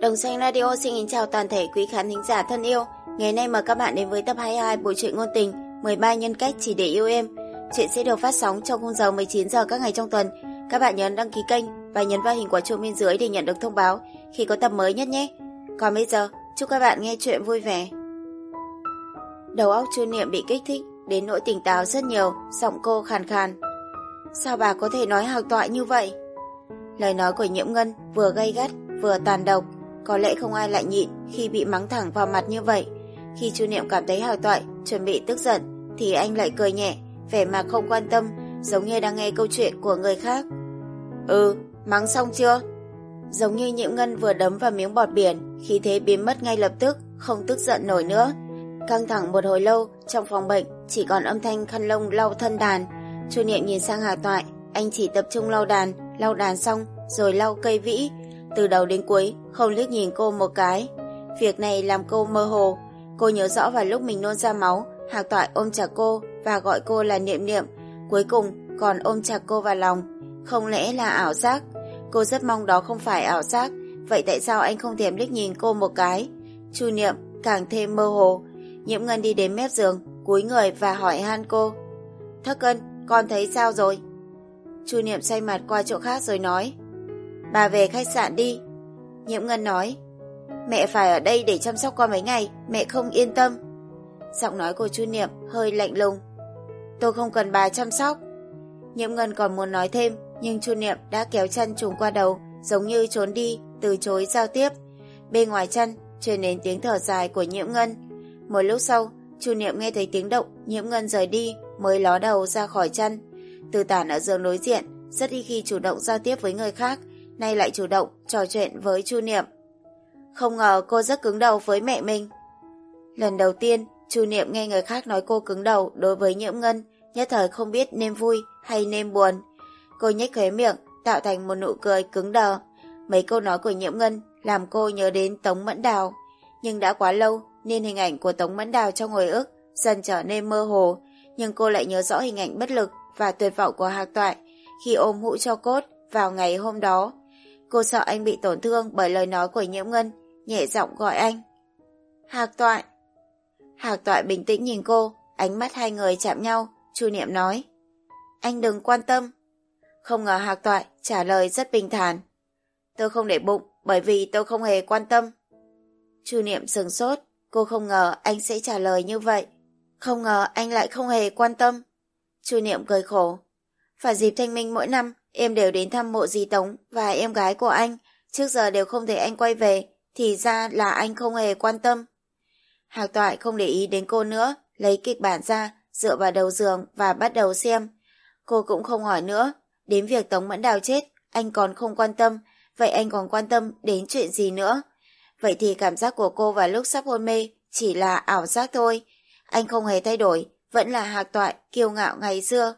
Đồng Xanh Radio xin kính chào toàn thể quý khán thính giả thân yêu. Ngày nay mời các bạn đến với tập 22 buổi truyện ngôn tình 13 nhân cách chỉ để yêu em. Chuyện sẽ được phát sóng trong khung giờ 19 giờ các ngày trong tuần. Các bạn nhấn đăng ký kênh và nhấn vào hình quả chuông bên dưới để nhận được thông báo khi có tập mới nhất nhé. Còn bây giờ, chúc các bạn nghe chuyện vui vẻ. Đầu óc Chu Niệm bị kích thích đến nỗi tỉnh táo rất nhiều, giọng cô khàn khàn. Sao bà có thể nói hào toại như vậy? Lời nói của Nhiễm Ngân vừa gay gắt vừa tàn độc, có lẽ không ai lại nhịn khi bị mắng thẳng vào mặt như vậy. Khi Chu Niệm cảm thấy hào toại, chuẩn bị tức giận, thì anh lại cười nhẹ, vẻ mặt không quan tâm, giống như đang nghe câu chuyện của người khác. Ừ, mắng xong chưa? Giống như Nhiễm Ngân vừa đấm vào miếng bọt biển, khi thế biến mất ngay lập tức, không tức giận nổi nữa. Căng thẳng một hồi lâu, trong phòng bệnh chỉ còn âm thanh khăn lông lau thân đàn. Chu Niệm nhìn sang Hà Toại, anh chỉ tập trung lau đàn, lau đàn xong rồi lau cây vĩ, từ đầu đến cuối không liếc nhìn cô một cái. Việc này làm cô mơ hồ. Cô nhớ rõ vào lúc mình nôn ra máu, Hạc Toại ôm chặt cô và gọi cô là Niệm Niệm, cuối cùng còn ôm chặt cô vào lòng. Không lẽ là ảo giác? Cô rất mong đó không phải ảo giác, vậy tại sao anh không thèm liếc nhìn cô một cái? Chu Niệm càng thêm mơ hồ. Nhiễm Ngân đi đến mép giường, cúi người và hỏi han cô. Thất cân, con thấy sao rồi? Chu Niệm xoay mặt qua chỗ khác rồi nói. Bà về khách sạn đi. Nhiễm Ngân nói, mẹ phải ở đây để chăm sóc con mấy ngày, mẹ không yên tâm. Giọng nói của Chu Niệm hơi lạnh lùng. Tôi không cần bà chăm sóc. Nhiễm Ngân còn muốn nói thêm, nhưng Chu Niệm đã kéo chân trùng qua đầu, giống như trốn đi, từ chối giao tiếp. Bên ngoài chân, truyền đến tiếng thở dài của Nhiễm Ngân. Một lúc sau, Chu Niệm nghe thấy tiếng động, Nhiễm Ngân rời đi, mới ló đầu ra khỏi chân. Từ tản ở giường đối diện, rất ít khi chủ động giao tiếp với người khác, nay lại chủ động trò chuyện với Chu Niệm. Không ngờ cô rất cứng đầu với mẹ mình. Lần đầu tiên, Chu Niệm nghe người khác nói cô cứng đầu đối với Nhiễm Ngân, nhất thời không biết nên vui hay nên buồn. Cô nhếch khóe miệng, tạo thành một nụ cười cứng đờ. Mấy câu nói của Nhiễm Ngân làm cô nhớ đến Tống Mẫn Đào. Nhưng đã quá lâu nên hình ảnh của Tống Mẫn Đào trong hồi ức dần trở nên mơ hồ. Nhưng cô lại nhớ rõ hình ảnh bất lực và tuyệt vọng của Hạc Toại khi ôm hũ cho cốt vào ngày hôm đó. Cô sợ anh bị tổn thương bởi lời nói của Nhiễm Ngân, nhẹ giọng gọi anh. Hạc Toại. Hạc Toại bình tĩnh nhìn cô, ánh mắt hai người chạm nhau, Chu Niệm nói. Anh đừng quan tâm. Không ngờ Hạc Toại trả lời rất bình thản. Tôi không để bụng bởi vì tôi không hề quan tâm. Chu Niệm sừng sốt, cô không ngờ anh sẽ trả lời như vậy. Không ngờ anh lại không hề quan tâm. Chu Niệm cười khổ. Phải dịp thanh minh mỗi năm, Em đều đến thăm mộ dì Tống và em gái của anh, trước giờ đều không thấy anh quay về, thì ra là anh không hề quan tâm. Hạc Toại không để ý đến cô nữa, lấy kịch bản ra, dựa vào đầu giường và bắt đầu xem. Cô cũng không hỏi nữa, đến việc Tống Mẫn Đào chết, anh còn không quan tâm, vậy anh còn quan tâm đến chuyện gì nữa? Vậy thì cảm giác của cô vào lúc sắp hôn mê chỉ là ảo giác thôi. Anh không hề thay đổi, vẫn là hạc toại, kiêu ngạo ngày xưa.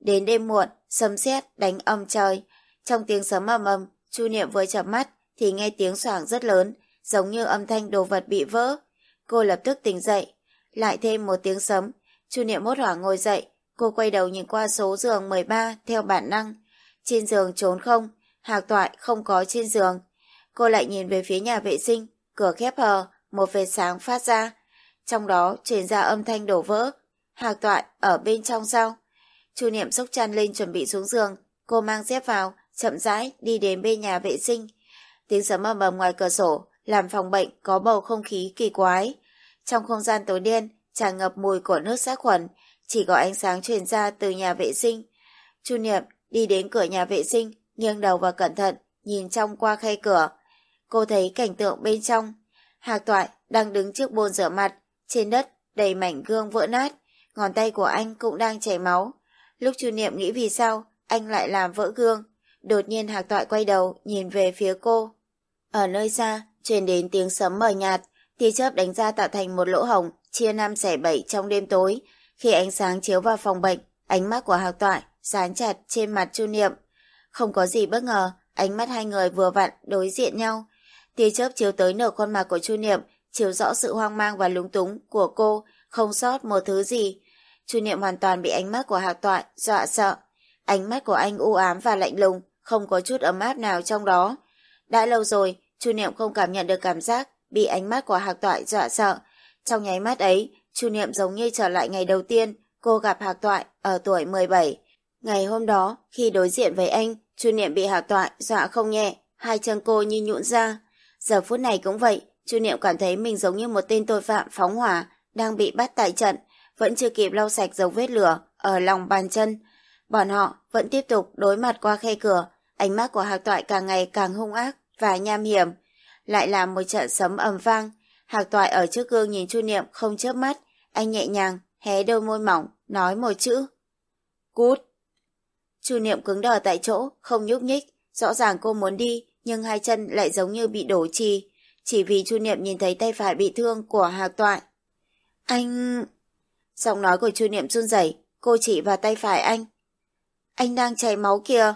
Đến đêm muộn, sấm sét đánh âm trời. Trong tiếng sấm ầm ầm, Chu Niệm vừa chập mắt thì nghe tiếng xoảng rất lớn, giống như âm thanh đồ vật bị vỡ. Cô lập tức tỉnh dậy, lại thêm một tiếng sấm. Chu Niệm hốt hoảng ngồi dậy, cô quay đầu nhìn qua số giường 13 theo bản năng. Trên giường trốn không, hạc toại không có trên giường. Cô lại nhìn về phía nhà vệ sinh, cửa khép hờ, một vệt sáng phát ra. Trong đó truyền ra âm thanh đổ vỡ. Hạc toại ở bên trong sao? Chu Niệm xốc chăn lên chuẩn bị xuống giường, cô mang dép vào, chậm rãi đi đến bên nhà vệ sinh. Tiếng sấm ầm ầm ngoài cửa sổ làm phòng bệnh có bầu không khí kỳ quái. Trong không gian tối đen tràn ngập mùi của nước sát khuẩn, chỉ có ánh sáng truyền ra từ nhà vệ sinh. Chu Niệm đi đến cửa nhà vệ sinh, nghiêng đầu và cẩn thận nhìn trong qua khay cửa. Cô thấy cảnh tượng bên trong. Hạc Toại đang đứng trước bồn rửa mặt, trên đất đầy mảnh gương vỡ nát, ngón tay của anh cũng đang chảy máu. Lúc chu niệm nghĩ vì sao anh lại làm vỡ gương, đột nhiên hạc toại quay đầu nhìn về phía cô. Ở nơi xa, truyền đến tiếng sấm mờ nhạt, tia chớp đánh ra tạo thành một lỗ hồng, chia năm xẻ bảy trong đêm tối. Khi ánh sáng chiếu vào phòng bệnh, ánh mắt của hạc toại dán chặt trên mặt chu niệm. Không có gì bất ngờ, ánh mắt hai người vừa vặn đối diện nhau. Tia chớp chiếu tới nửa khuôn mặt của chu niệm, chiếu rõ sự hoang mang và lúng túng của cô, không sót một thứ gì. Chu Niệm hoàn toàn bị ánh mắt của Hạc Toại dọa sợ. Ánh mắt của anh u ám và lạnh lùng, không có chút ấm áp nào trong đó. Đã lâu rồi, Chu Niệm không cảm nhận được cảm giác bị ánh mắt của Hạc Toại dọa sợ. Trong nháy mắt ấy, Chu Niệm giống như trở lại ngày đầu tiên cô gặp Hạc Toại ở tuổi 17. Ngày hôm đó, khi đối diện với anh, Chu Niệm bị Hạc Toại dọa không nhẹ, hai chân cô như nhũn ra. Giờ phút này cũng vậy, Chu Niệm cảm thấy mình giống như một tên tội phạm phóng hỏa đang bị bắt tại trận, vẫn chưa kịp lau sạch dấu vết lửa ở lòng bàn chân. Bọn họ vẫn tiếp tục đối mặt qua khe cửa, ánh mắt của Hạc Toại càng ngày càng hung ác và nham hiểm. Lại là một trận sấm ầm vang, Hạc Toại ở trước gương nhìn Chu Niệm không chớp mắt, anh nhẹ nhàng hé đôi môi mỏng, nói một chữ. Cút. Chu Niệm cứng đờ tại chỗ, không nhúc nhích, rõ ràng cô muốn đi, nhưng hai chân lại giống như bị đổ trì, chỉ vì Chu Niệm nhìn thấy tay phải bị thương của Hạc Toại. Anh... Giọng nói của Chu Niệm run rẩy, cô chỉ vào tay phải anh. Anh đang chảy máu kìa.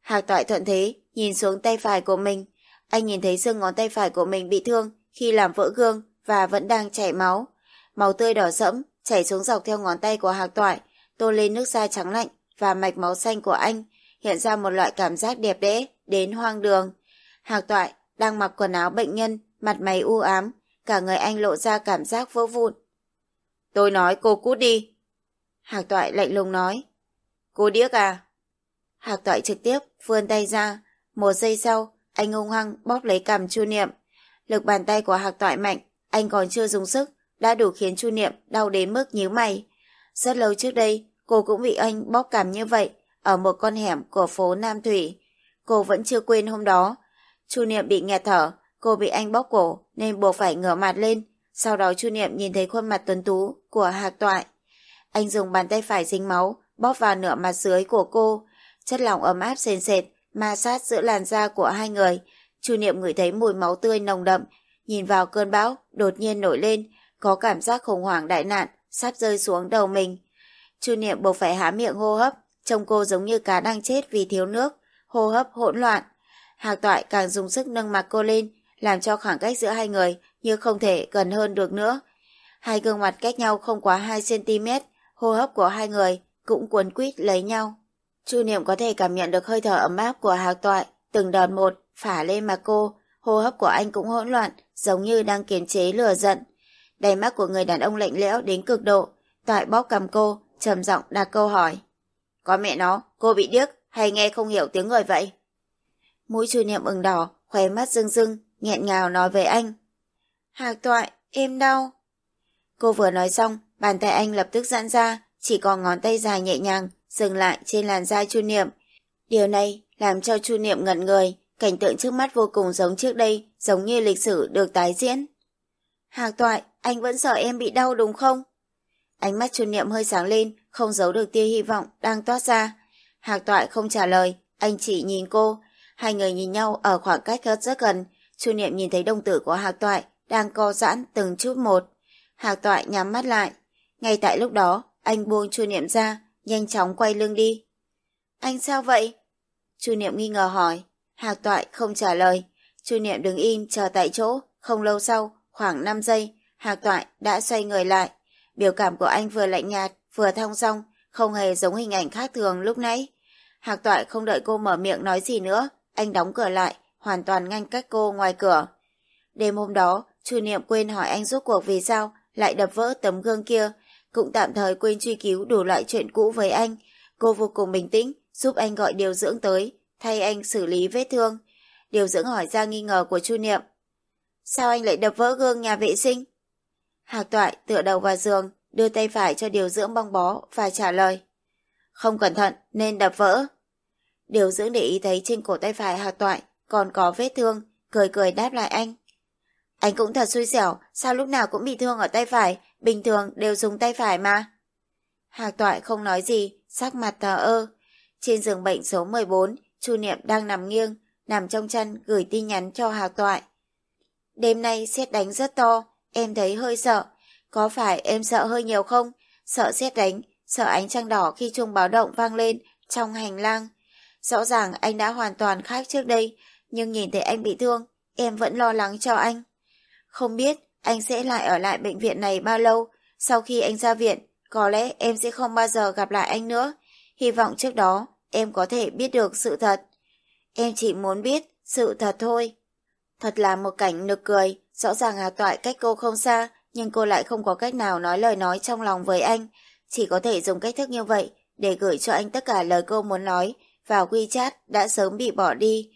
Hạc Toại thuận thế, nhìn xuống tay phải của mình. Anh nhìn thấy xương ngón tay phải của mình bị thương khi làm vỡ gương và vẫn đang chảy máu. Máu tươi đỏ sẫm chảy xuống dọc theo ngón tay của Hạc Toại, tô lên nước da trắng lạnh và mạch máu xanh của anh, hiện ra một loại cảm giác đẹp đẽ đến hoang đường. Hạc Toại đang mặc quần áo bệnh nhân, mặt mày u ám, cả người anh lộ ra cảm giác vỡ vụn. Tôi nói cô cút đi. Hạc Toại lạnh lùng nói. Cô điếc à? Hạc Toại trực tiếp vươn tay ra. Một giây sau, anh hung hăng bóp lấy cằm Chu Niệm. Lực bàn tay của Hạc Toại mạnh, anh còn chưa dùng sức, đã đủ khiến Chu Niệm đau đến mức nhíu mày. Rất lâu trước đây, cô cũng bị anh bóp cằm như vậy, ở một con hẻm của phố Nam Thủy. Cô vẫn chưa quên hôm đó. Chu Niệm bị nghẹt thở, cô bị anh bóp cổ nên buộc phải ngửa mặt lên. Sau đó Chu Niệm nhìn thấy khuôn mặt tuấn tú của Hạc Toại. Anh dùng bàn tay phải dính máu, bóp vào nửa mặt dưới của cô. Chất lỏng ấm áp sền sệt, ma sát giữa làn da của hai người. Chu Niệm ngửi thấy mùi máu tươi nồng đậm, nhìn vào cơn bão, đột nhiên nổi lên, có cảm giác khủng hoảng đại nạn, sắp rơi xuống đầu mình. Chu Niệm buộc phải há miệng hô hấp, trông cô giống như cá đang chết vì thiếu nước, hô hấp hỗn loạn. Hạc Toại càng dùng sức nâng mặt cô lên, làm cho khoảng cách giữa hai người như không thể gần hơn được nữa. Hai gương mặt cách nhau không quá 2cm, hô hấp của hai người cũng cuốn quýt lấy nhau. Chu Niệm có thể cảm nhận được hơi thở ấm áp của Hạc Toại, từng đòn một, phả lên mặt cô, hô hấp của anh cũng hỗn loạn, giống như đang kiềm chế lửa giận. Đầy mắt của người đàn ông lạnh lẽo đến cực độ, Toại bóp cầm cô, trầm giọng đặt câu hỏi. Có mẹ nó, cô bị điếc hay nghe không hiểu tiếng người vậy? Mũi Chu Niệm ửng đỏ, khóe mắt rưng rưng, nghẹn ngào nói với anh. Hạc Toại, em đau. Cô vừa nói xong, bàn tay anh lập tức giãn ra, chỉ còn ngón tay dài nhẹ nhàng, dừng lại trên làn da Chu Niệm. Điều này làm cho Chu Niệm ngẩn người, cảnh tượng trước mắt vô cùng giống trước đây, giống như lịch sử được tái diễn. Hạc Toại, anh vẫn sợ em bị đau đúng không? Ánh mắt Chu Niệm hơi sáng lên, không giấu được tia hy vọng đang toát ra. Hạc Toại không trả lời, anh chỉ nhìn cô. Hai người nhìn nhau ở khoảng cách rất gần. Chu Niệm nhìn thấy đồng tử của Hạc Toại đang co giãn từng chút một. Hạc Toại nhắm mắt lại. Ngay tại lúc đó, anh buông Chu Niệm ra, nhanh chóng quay lưng đi. Anh sao vậy? Chu Niệm nghi ngờ hỏi. Hạc Toại không trả lời. Chu Niệm đứng im chờ tại chỗ. Không lâu sau, khoảng 5 giây, Hạc Toại đã xoay người lại. Biểu cảm của anh vừa lạnh nhạt, vừa thong dong, không hề giống hình ảnh khác thường lúc nãy. Hạc Toại không đợi cô mở miệng nói gì nữa, anh đóng cửa lại, hoàn toàn ngăn cách cô ngoài cửa. Đêm hôm đó, Chu Niệm quên hỏi anh rốt cuộc vì sao lại đập vỡ tấm gương kia, cũng tạm thời quên truy cứu đủ loại chuyện cũ với anh. Cô vô cùng bình tĩnh, giúp anh gọi điều dưỡng tới, thay anh xử lý vết thương. Điều dưỡng hỏi ra nghi ngờ của Chu Niệm. Sao anh lại đập vỡ gương nhà vệ sinh? Hạc Toại tựa đầu vào giường, đưa tay phải cho điều dưỡng băng bó và trả lời. Không cẩn thận nên đập vỡ. Điều dưỡng để ý thấy trên cổ tay phải Hạc Toại còn có vết thương, cười cười đáp lại anh. Anh cũng thật xui xẻo, sao lúc nào cũng bị thương ở tay phải, bình thường đều dùng tay phải mà. Hạc Toại không nói gì, sắc mặt thờ ơ. Trên giường bệnh số 14, Chu Niệm đang nằm nghiêng, nằm trong chăn gửi tin nhắn cho Hạc Toại. Đêm nay xét đánh rất to, em thấy hơi sợ. Có phải em sợ hơi nhiều không? Sợ xét đánh, sợ ánh trăng đỏ khi chuông báo động vang lên trong hành lang. Rõ ràng anh đã hoàn toàn khác trước đây, nhưng nhìn thấy anh bị thương, em vẫn lo lắng cho anh. Không biết anh sẽ lại ở lại bệnh viện này bao lâu, sau khi anh ra viện, có lẽ em sẽ không bao giờ gặp lại anh nữa. Hy vọng trước đó em có thể biết được sự thật. Em chỉ muốn biết sự thật thôi. Thật là một cảnh nực cười, rõ ràng hà Toại cách cô không xa, nhưng cô lại không có cách nào nói lời nói trong lòng với anh. Chỉ có thể dùng cách thức như vậy để gửi cho anh tất cả lời cô muốn nói vào WeChat đã sớm bị bỏ đi.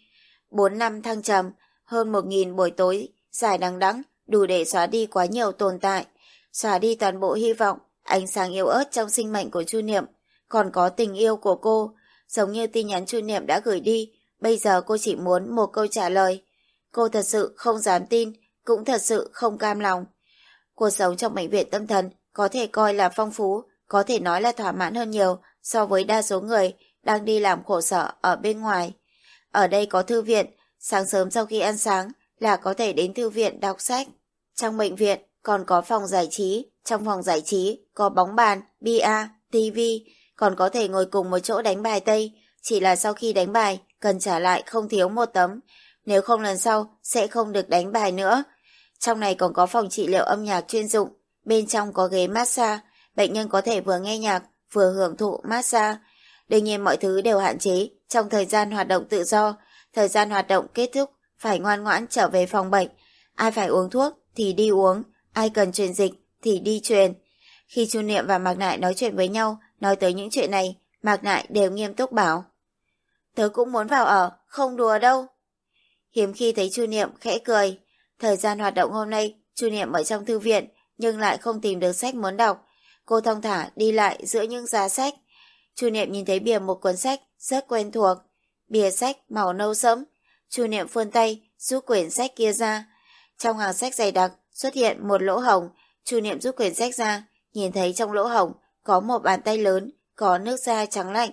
4 năm thăng trầm, hơn 1.000 buổi tối, dài đằng đẵng đủ để xóa đi quá nhiều tồn tại, xóa đi toàn bộ hy vọng, ánh sáng yếu ớt trong sinh mệnh của Chu Niệm, còn có tình yêu của cô, giống như tin nhắn Chu Niệm đã gửi đi, bây giờ cô chỉ muốn một câu trả lời. Cô thật sự không dám tin, cũng thật sự không cam lòng. Cuộc sống trong bệnh viện tâm thần có thể coi là phong phú, có thể nói là thỏa mãn hơn nhiều so với đa số người đang đi làm khổ sở ở bên ngoài. Ở đây có thư viện, sáng sớm sau khi ăn sáng là có thể đến thư viện đọc sách. Trong bệnh viện còn có phòng giải trí, trong phòng giải trí có bóng bàn, bia, TV. còn có thể ngồi cùng một chỗ đánh bài Tây, chỉ là sau khi đánh bài cần trả lại không thiếu một tấm, nếu không lần sau sẽ không được đánh bài nữa. Trong này còn có phòng trị liệu âm nhạc chuyên dụng, bên trong có ghế massage, bệnh nhân có thể vừa nghe nhạc, vừa hưởng thụ massage. Đương nhiên mọi thứ đều hạn chế trong thời gian hoạt động tự do, thời gian hoạt động kết thúc phải ngoan ngoãn trở về phòng bệnh. Ai phải uống thuốc thì đi uống, ai cần truyền dịch thì đi truyền. Khi Chu Niệm và Mạc Nại nói chuyện với nhau, nói tới những chuyện này, Mạc Nại đều nghiêm túc bảo. Tớ cũng muốn vào ở, không đùa đâu. Hiếm khi thấy Chu Niệm khẽ cười. Thời gian hoạt động hôm nay, Chu Niệm ở trong thư viện, nhưng lại không tìm được sách muốn đọc. Cô thong thả đi lại giữa những giá sách. Chu Niệm nhìn thấy bìa một cuốn sách rất quen thuộc. Bìa sách màu nâu sẫm. Chu Niệm vươn tay, rút quyển sách kia ra. Trong hàng sách dày đặc xuất hiện một lỗ hồng. Chu Niệm rút quyển sách ra, nhìn thấy trong lỗ hồng có một bàn tay lớn, có nước da trắng lạnh.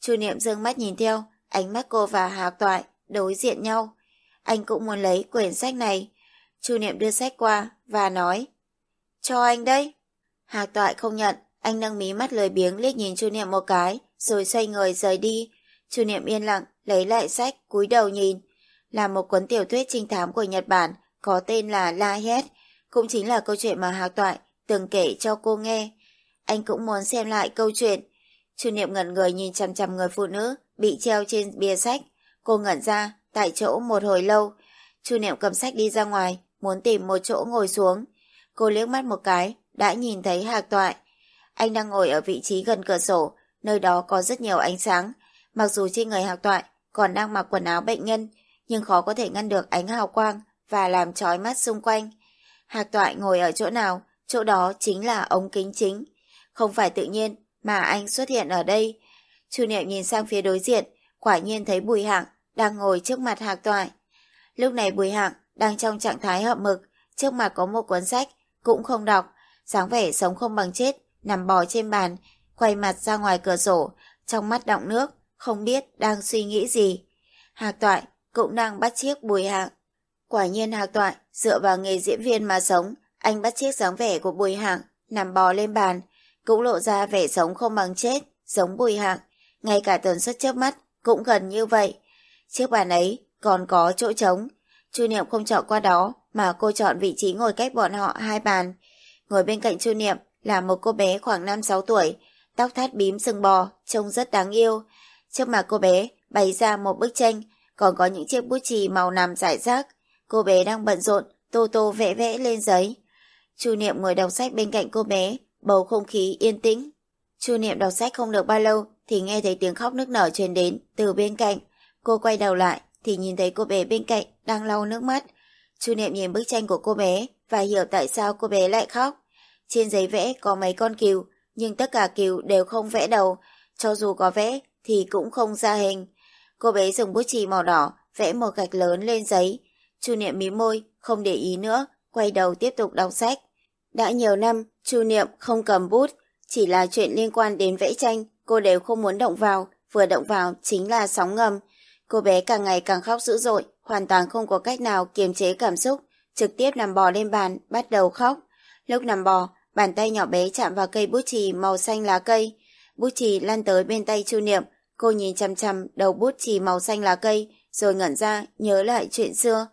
Chu Niệm dương mắt nhìn theo, ánh mắt cô và Hạc Toại đối diện nhau. Anh cũng muốn lấy quyển sách này. Chu Niệm đưa sách qua và nói Cho anh đây. Hạc Toại không nhận, anh nâng mí mắt lười biếng liếc nhìn Chu Niệm một cái, rồi xoay người rời đi. Chu Niệm yên lặng, lấy lại sách, cúi đầu nhìn. Là một cuốn tiểu thuyết trinh thám của Nhật Bản, có tên là La Het, cũng chính là câu chuyện mà Hạc Toại từng kể cho cô nghe. Anh cũng muốn xem lại câu chuyện. Chu Niệm ngẩn người nhìn chằm chằm người phụ nữ bị treo trên bìa sách. Cô ngẩn ra, tại chỗ một hồi lâu. Chu Niệm cầm sách đi ra ngoài, muốn tìm một chỗ ngồi xuống. Cô liếc mắt một cái, đã nhìn thấy Hạc Toại. Anh đang ngồi ở vị trí gần cửa sổ, nơi đó có rất nhiều ánh sáng. Mặc dù trên người Hạc Toại còn đang mặc quần áo bệnh nhân, nhưng khó có thể ngăn được ánh hào quang và làm trói mắt xung quanh. Hạc Toại ngồi ở chỗ nào, chỗ đó chính là ống kính chính. Không phải tự nhiên mà anh xuất hiện ở đây. Chu Niệm nhìn sang phía đối diện, quả nhiên thấy Bùi Hạng đang ngồi trước mặt Hạc Toại. Lúc này Bùi Hạng đang trong trạng thái hậm mực, trước mặt có một cuốn sách, cũng không đọc, dáng vẻ sống không bằng chết, nằm bò trên bàn, quay mặt ra ngoài cửa sổ, trong mắt đọng nước, không biết đang suy nghĩ gì. Hạc Toại cũng đang bắt chiếc Bùi Hạng. Quả nhiên Hạc Toại dựa vào nghề diễn viên mà sống, anh bắt chiếc dáng vẻ của Bùi Hạng, nằm bò lên bàn, cũng lộ ra vẻ sống không bằng chết, giống Bùi Hạng. Ngay cả tần suất chớp mắt cũng gần như vậy. Chiếc bàn ấy còn có chỗ trống. Chu Niệm không chọn qua đó mà cô chọn vị trí ngồi cách bọn họ hai bàn. Ngồi bên cạnh Chu Niệm là một cô bé khoảng 5-6 tuổi, tóc thắt bím sừng bò, trông rất đáng yêu. Trước mặt cô bé bày ra một bức tranh, còn có những chiếc bút chì màu nằm rải rác. Cô bé đang bận rộn, tô tô vẽ vẽ lên giấy. Chu Niệm ngồi đọc sách bên cạnh cô bé, bầu không khí yên tĩnh. Chu Niệm đọc sách không được bao lâu thì nghe thấy tiếng khóc nức nở truyền đến từ bên cạnh. Cô quay đầu lại thì nhìn thấy cô bé bên cạnh đang lau nước mắt. Chu Niệm nhìn bức tranh của cô bé và hiểu tại sao cô bé lại khóc. Trên giấy vẽ có mấy con cừu, nhưng tất cả cừu đều không vẽ đầu, cho dù có vẽ thì cũng không ra hình. Cô bé dùng bút chì màu đỏ vẽ một gạch lớn lên giấy. Chu Niệm mí môi, không để ý nữa, quay đầu tiếp tục đọc sách. Đã nhiều năm, Chu Niệm không cầm bút, chỉ là chuyện liên quan đến vẽ tranh, cô đều không muốn động vào, vừa động vào chính là sóng ngầm. Cô bé càng ngày càng khóc dữ dội, hoàn toàn không có cách nào kiềm chế cảm xúc, trực tiếp nằm bò lên bàn, bắt đầu khóc. Lúc nằm bò, bàn tay nhỏ bé chạm vào cây bút chì màu xanh lá cây. Bút chì lăn tới bên tay Chu Niệm, cô nhìn chăm chăm đầu bút chì màu xanh lá cây, rồi ngẩn ra, nhớ lại chuyện xưa.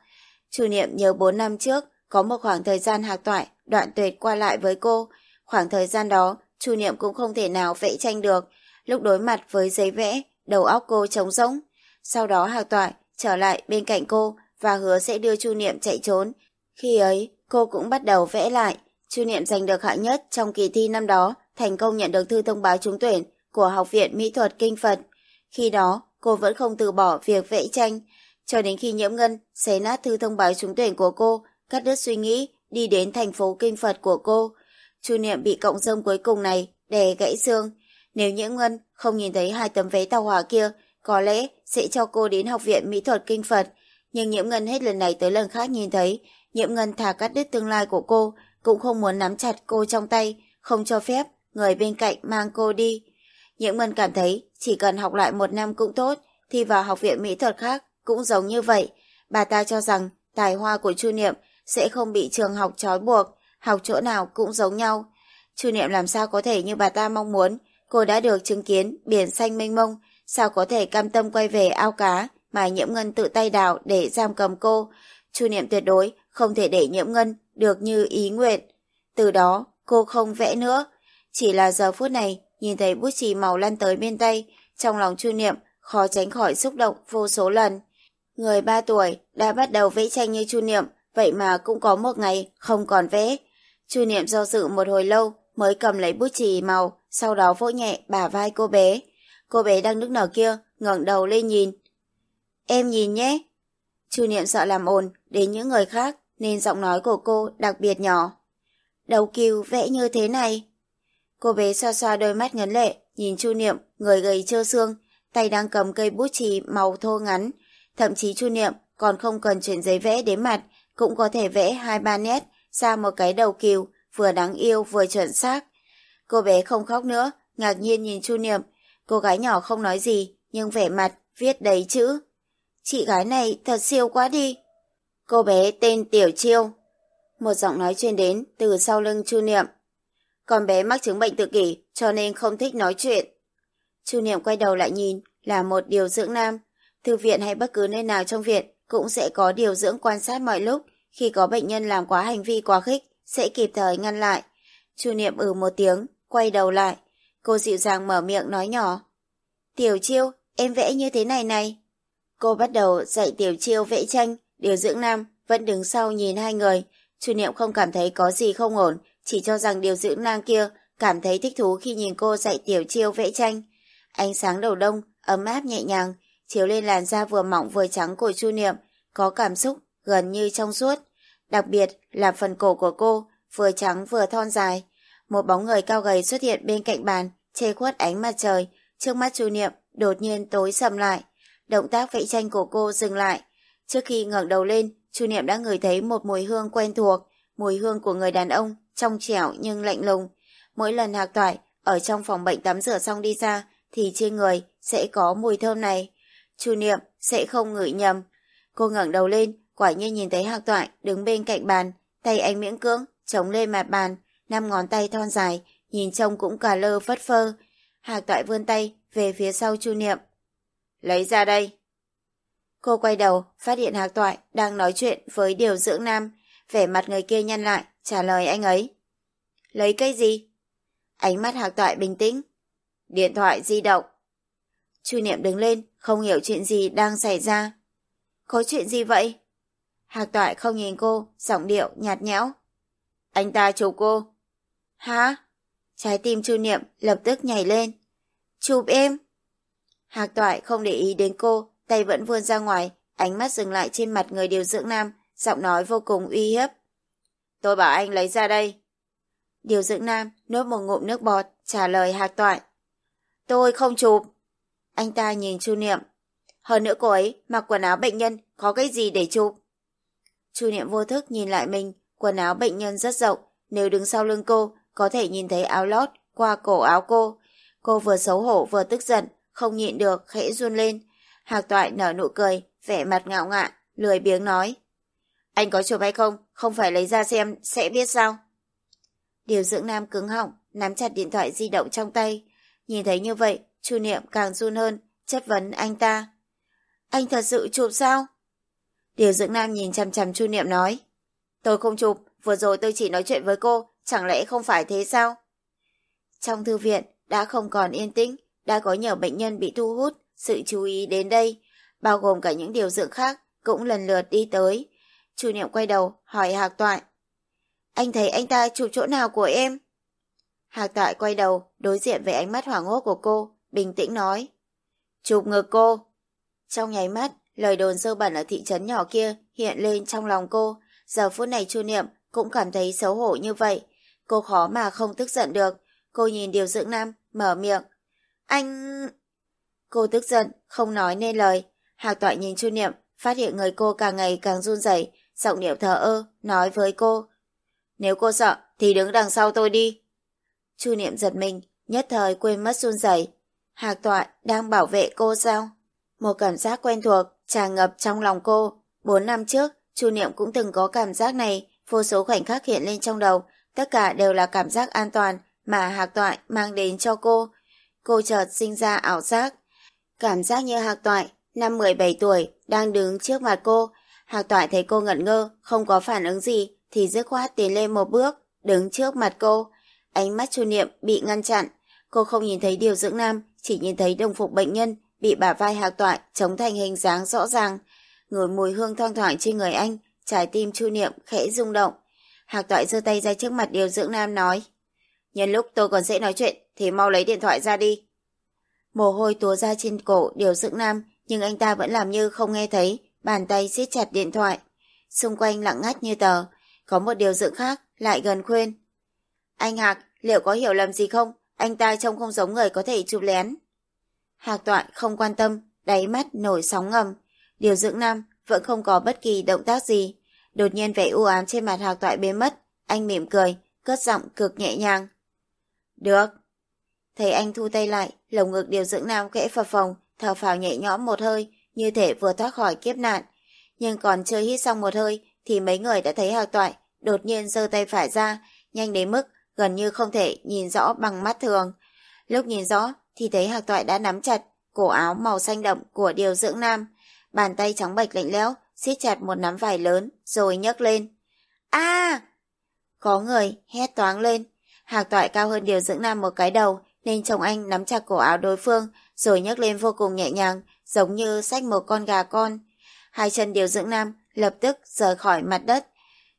Chu Niệm nhớ 4 năm trước, có một khoảng thời gian hạc toại, đoạn tuyệt qua lại với cô. Khoảng thời gian đó, Chu Niệm cũng không thể nào vẽ tranh được. Lúc đối mặt với giấy vẽ, đầu óc cô trống rỗng. Sau đó hạc toại trở lại bên cạnh cô và hứa sẽ đưa Chu Niệm chạy trốn. Khi ấy, cô cũng bắt đầu vẽ lại. Chu Niệm giành được hạng nhất trong kỳ thi năm đó, thành công nhận được thư thông báo trúng tuyển của Học viện Mỹ thuật Kinh Phật. Khi đó, cô vẫn không từ bỏ việc vẽ tranh, cho đến khi Nhiễm Ngân xé nát thư thông báo trúng tuyển của cô, cắt đứt suy nghĩ, đi đến thành phố Kinh Phật của cô. Chu Niệm bị cộng dâm cuối cùng này đè gãy xương. Nếu Nhiễm Ngân không nhìn thấy hai tấm vé tàu hỏa kia, có lẽ sẽ cho cô đến học viện mỹ thuật kinh Phật. Nhưng Nhiễm Ngân hết lần này tới lần khác nhìn thấy, Nhiễm Ngân thả cắt đứt tương lai của cô, cũng không muốn nắm chặt cô trong tay, không cho phép người bên cạnh mang cô đi. Những Ngân cảm thấy chỉ cần học lại một năm cũng tốt, thì vào học viện mỹ thuật khác cũng giống như vậy. Bà ta cho rằng tài hoa của Chu Niệm sẽ không bị trường học trói buộc, học chỗ nào cũng giống nhau. Chu Niệm làm sao có thể như bà ta mong muốn, cô đã được chứng kiến biển xanh mênh mông, sao có thể cam tâm quay về ao cá mà Nhiễm Ngân tự tay đào để giam cầm cô. Chu Niệm tuyệt đối không thể để Nhiễm Ngân được như ý nguyện. Từ đó, cô không vẽ nữa. Chỉ là giờ phút này, nhìn thấy bút chì màu lăn tới bên tay, trong lòng Chu Niệm khó tránh khỏi xúc động vô số lần. Người ba tuổi đã bắt đầu vẽ tranh như Chu Niệm, vậy mà cũng có một ngày không còn vẽ. Chu Niệm do dự một hồi lâu mới cầm lấy bút chì màu, sau đó vỗ nhẹ bả vai cô bé. Cô bé đang nức nở kia, ngẩng đầu lên nhìn. Em nhìn nhé. Chu Niệm sợ làm ồn đến những người khác, nên giọng nói của cô đặc biệt nhỏ. Đầu kiều vẽ như thế này. Cô bé xoa xoa đôi mắt ngấn lệ, nhìn Chu Niệm, người gầy trơ xương, tay đang cầm cây bút chì màu thô ngắn. Thậm chí Chu Niệm còn không cần chuyển giấy vẽ đến mặt, cũng có thể vẽ hai ba nét ra một cái đầu kiều, vừa đáng yêu vừa chuẩn xác. Cô bé không khóc nữa, ngạc nhiên nhìn Chu Niệm. Cô gái nhỏ không nói gì, nhưng vẻ mặt viết đầy chữ. Chị gái này thật siêu quá đi. Cô bé tên Tiểu Chiêu. Một giọng nói truyền đến từ sau lưng Chu Niệm. Con bé mắc chứng bệnh tự kỷ cho nên không thích nói chuyện. Chu Niệm quay đầu lại nhìn là một điều dưỡng nam. Thư viện hay bất cứ nơi nào trong viện cũng sẽ có điều dưỡng quan sát mọi lúc. Khi có bệnh nhân làm quá hành vi quá khích sẽ kịp thời ngăn lại. Chu Niệm ừ một tiếng, quay đầu lại. Cô dịu dàng mở miệng nói nhỏ. Tiểu Chiêu, em vẽ như thế này này. Cô bắt đầu dạy Tiểu Chiêu vẽ tranh, điều dưỡng nam vẫn đứng sau nhìn hai người. Chu Niệm không cảm thấy có gì không ổn, chỉ cho rằng điều dưỡng nam kia cảm thấy thích thú khi nhìn cô dạy Tiểu Chiêu vẽ tranh. Ánh sáng đầu đông, ấm áp nhẹ nhàng, chiếu lên làn da vừa mỏng vừa trắng của Chu Niệm, có cảm xúc gần như trong suốt. Đặc biệt là phần cổ của cô, vừa trắng vừa thon dài. Một bóng người cao gầy xuất hiện bên cạnh bàn, che khuất ánh mặt trời, trước mắt Chu Niệm đột nhiên tối sầm lại. Động tác vẽ tranh của cô dừng lại. Trước khi ngẩng đầu lên, Chu Niệm đã ngửi thấy một mùi hương quen thuộc, mùi hương của người đàn ông, trong trẻo nhưng lạnh lùng. Mỗi lần Hạc Toại ở trong phòng bệnh tắm rửa xong đi ra, thì trên người sẽ có mùi thơm này. Chu Niệm sẽ không ngửi nhầm. Cô ngẩng đầu lên, quả nhiên nhìn thấy Hạc Toại đứng bên cạnh bàn, tay anh miễn cưỡng chống lên mặt bàn, năm ngón tay thon dài, nhìn trông cũng cà lơ phất phơ. Hạc Toại vươn tay về phía sau Chu Niệm. Lấy ra đây. Cô quay đầu, phát hiện Hạc Toại đang nói chuyện với điều dưỡng nam, vẻ mặt người kia nhăn lại, trả lời anh ấy. Lấy cái gì? Ánh mắt Hạc Toại bình tĩnh. Điện thoại di động. Chu Niệm đứng lên, không hiểu chuyện gì đang xảy ra. Có chuyện gì vậy? Hạc Toại không nhìn cô, giọng điệu nhạt nhẽo. Anh ta chụp cô. Hả? Trái tim Chu Niệm lập tức nhảy lên. Chụp em. Hạc Toại không để ý đến cô, tay vẫn vươn ra ngoài, ánh mắt dừng lại trên mặt người điều dưỡng nam, giọng nói vô cùng uy hiếp. Tôi bảo anh lấy ra đây. Điều dưỡng nam nuốt một ngụm nước bọt, trả lời Hạc Toại. Tôi không chụp. Anh ta nhìn Chu Niệm. Hơn nữa cô ấy mặc quần áo bệnh nhân, có cái gì để chụp? Chu Niệm vô thức nhìn lại mình, quần áo bệnh nhân rất rộng, nếu đứng sau lưng cô, có thể nhìn thấy áo lót qua cổ áo cô. Cô vừa xấu hổ vừa tức giận, không nhịn được, khẽ run lên. Hạc toại nở nụ cười, vẻ mặt ngạo ngạ, lười biếng nói. Anh có chụp hay không? Không phải lấy ra xem, sẽ biết sao? Điều dưỡng nam cứng họng, nắm chặt điện thoại di động trong tay. Nhìn thấy như vậy, Chu Niệm càng run hơn, chất vấn anh ta. Anh thật sự chụp sao? Điều dưỡng nam nhìn chằm chằm Chu Niệm nói. Tôi không chụp, vừa rồi tôi chỉ nói chuyện với cô, chẳng lẽ không phải thế sao? Trong thư viện đã không còn yên tĩnh, đã có nhiều bệnh nhân bị thu hút, sự chú ý đến đây, bao gồm cả những điều dưỡng khác, cũng lần lượt đi tới. Chu Niệm quay đầu, hỏi Hạc Toại. Anh thấy anh ta chụp chỗ nào của em? Hạc Toại quay đầu, đối diện với ánh mắt hoảng hốt của cô, bình tĩnh nói. Chụp ngực cô. Trong nháy mắt, lời đồn dơ bẩn ở thị trấn nhỏ kia hiện lên trong lòng cô. Giờ phút này Chu Niệm cũng cảm thấy xấu hổ như vậy. Cô khó mà không tức giận được. Cô nhìn Điều Dưỡng Nam, mở miệng. Anh... Cô tức giận, không nói nên lời. Hạc Toại nhìn Chu Niệm, phát hiện người cô càng ngày càng run rẩy, giọng điệu thờ ơ, nói với cô. Nếu cô sợ, thì đứng đằng sau tôi đi. Chu Niệm giật mình, nhất thời quên mất run rẩy. Hạc Toại đang bảo vệ cô sao? Một cảm giác quen thuộc tràn ngập trong lòng cô. Bốn năm trước, Chu Niệm cũng từng có cảm giác này, vô số khoảnh khắc hiện lên trong đầu, tất cả đều là cảm giác an toàn mà Hạc Toại mang đến cho cô. Cô chợt sinh ra ảo giác. Cảm giác như Hạc Toại, năm 17 tuổi, đang đứng trước mặt cô. Hạc Toại thấy cô ngẩn ngơ, không có phản ứng gì, thì dứt khoát tiến lên một bước, đứng trước mặt cô. Ánh mắt Chu Niệm bị ngăn chặn. Cô không nhìn thấy điều dưỡng nam, chỉ nhìn thấy đồng phục bệnh nhân bị bả vai Hạc Toại chống thành hình dáng rõ ràng. Ngửi mùi hương thoang thoảng trên người anh, trái tim Chu Niệm khẽ rung động. Hạc Toại giơ tay ra trước mặt điều dưỡng nam nói. Nhân lúc tôi còn dễ nói chuyện thì mau lấy điện thoại ra đi. Mồ hôi túa ra trên cổ điều dưỡng nam nhưng anh ta vẫn làm như không nghe thấy, bàn tay siết chặt điện thoại. Xung quanh lặng ngắt như tờ, có một điều dưỡng khác lại gần khuyên. Anh Hạc, liệu có hiểu lầm gì không? Anh ta trông không giống người có thể chụp lén. Hạc Toại không quan tâm, đáy mắt nổi sóng ngầm. Điều dưỡng nam vẫn không có bất kỳ động tác gì. Đột nhiên vẻ u ám trên mặt Hạc Toại biến mất. Anh mỉm cười, cất giọng cực nhẹ nhàng. Được. Thấy anh thu tay lại, lồng ngực điều dưỡng nam kẽ phập phồng, thở phào nhẹ nhõm một hơi, như thể vừa thoát khỏi kiếp nạn. Nhưng còn chưa hít xong một hơi, thì mấy người đã thấy Hạc Toại đột nhiên giơ tay phải ra, nhanh đến mức gần như không thể nhìn rõ bằng mắt thường. Lúc nhìn rõ thì thấy Hạc Toại đã nắm chặt cổ áo màu xanh đậm của điều dưỡng nam, bàn tay trắng bạch lạnh lẽo siết chặt một nắm vải lớn rồi nhấc lên. A! Có người hét toáng lên, Hạc Toại cao hơn điều dưỡng nam một cái đầu nên chồng anh nắm chặt cổ áo đối phương rồi nhấc lên vô cùng nhẹ nhàng giống như xách một con gà con. Hai chân điều dưỡng nam lập tức rời khỏi mặt đất.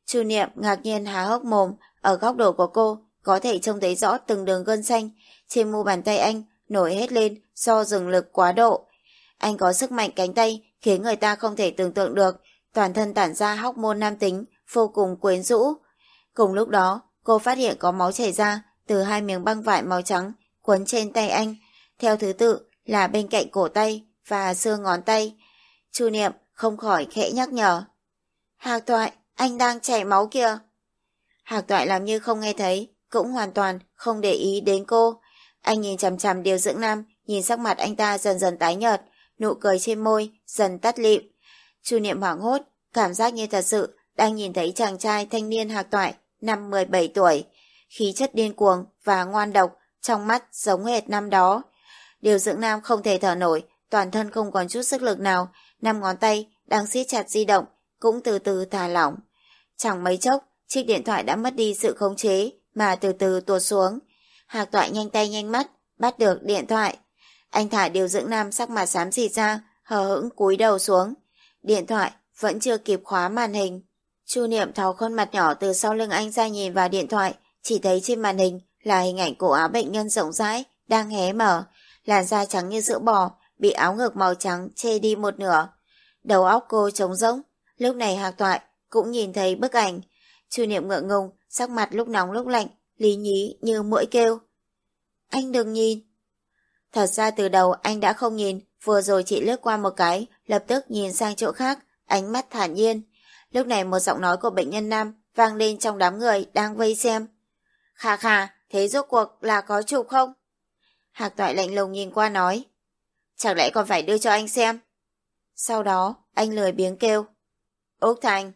Chu Niệm ngạc nhiên há hốc mồm, ở góc độ của cô có thể trông thấy rõ từng đường gân xanh, trên mu bàn tay anh nổi hết lên do dừng lực quá độ. Anh có sức mạnh cánh tay khiến người ta không thể tưởng tượng được, toàn thân tản ra hóc môn nam tính, vô cùng quyến rũ. Cùng lúc đó, cô phát hiện có máu chảy ra từ hai miếng băng vải màu trắng quấn trên tay anh, theo thứ tự là bên cạnh cổ tay và xương ngón tay. Chu Niệm không khỏi khẽ nhắc nhở. Hạc Toại, anh đang chảy máu kìa. Hạc Toại làm như không nghe thấy, cũng hoàn toàn không để ý đến cô. Anh nhìn chằm chằm điều dưỡng nam, nhìn sắc mặt anh ta dần dần tái nhợt, nụ cười trên môi dần tắt lịm. Chu Niệm hoảng hốt, cảm giác như thật sự đang nhìn thấy chàng trai thanh niên Hạc Toại, năm 17 tuổi, khí chất điên cuồng và ngoan độc, trong mắt giống hệt năm đó. Điều dưỡng nam không thể thở nổi, toàn thân không còn chút sức lực nào, năm ngón tay đang siết chặt di động, cũng từ từ thả lỏng. Chẳng mấy chốc, chiếc điện thoại đã mất đi sự khống chế, mà từ từ tuột xuống. Hạc toại nhanh tay nhanh mắt, bắt được điện thoại. Anh thả điều dưỡng nam sắc mặt xám xịt ra, hờ hững cúi đầu xuống. Điện thoại vẫn chưa kịp khóa màn hình. Chu Niệm tháo khuôn mặt nhỏ từ sau lưng anh ra nhìn vào điện thoại, chỉ thấy trên màn hình là hình ảnh cổ áo bệnh nhân rộng rãi, đang hé mở, làn da trắng như sữa bò, bị áo ngực màu trắng che đi một nửa. Đầu óc cô trống rỗng, lúc này Hạc Toại cũng nhìn thấy bức ảnh. Chu Niệm ngượng ngùng, sắc mặt lúc nóng lúc lạnh, lý nhí như mũi kêu. Anh đừng nhìn. Thật ra từ đầu anh đã không nhìn, vừa rồi chị lướt qua một cái, lập tức nhìn sang chỗ khác, ánh mắt thản nhiên. Lúc này một giọng nói của bệnh nhân nam vang lên trong đám người đang vây xem. Khà khà, thế rốt cuộc là có chụp không? Hạc toại lạnh lùng nhìn qua nói. Chẳng lẽ còn phải đưa cho anh xem? Sau đó, anh lười biếng kêu. Úc Thành.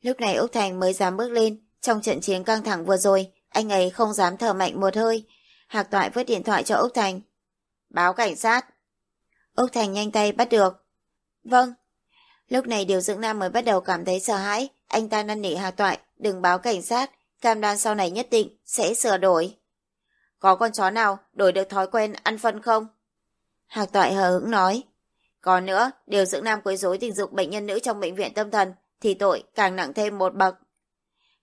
Lúc này Úc Thành mới dám bước lên. Trong trận chiến căng thẳng vừa rồi, anh ấy không dám thở mạnh một hơi. Hạc toại vứt điện thoại cho Úc Thành. Báo cảnh sát. Úc Thành nhanh tay bắt được. Vâng. Lúc này điều dưỡng nam mới bắt đầu cảm thấy sợ hãi. Anh ta năn nỉ Hạc toại, đừng báo cảnh sát. Cam đoan sau này nhất định sẽ sửa đổi. Có con chó nào đổi được thói quen ăn phân không? Hạc toại hờ hững nói. Còn nữa, điều dưỡng nam quấy rối tình dục bệnh nhân nữ trong bệnh viện tâm thần thì tội càng nặng thêm một bậc.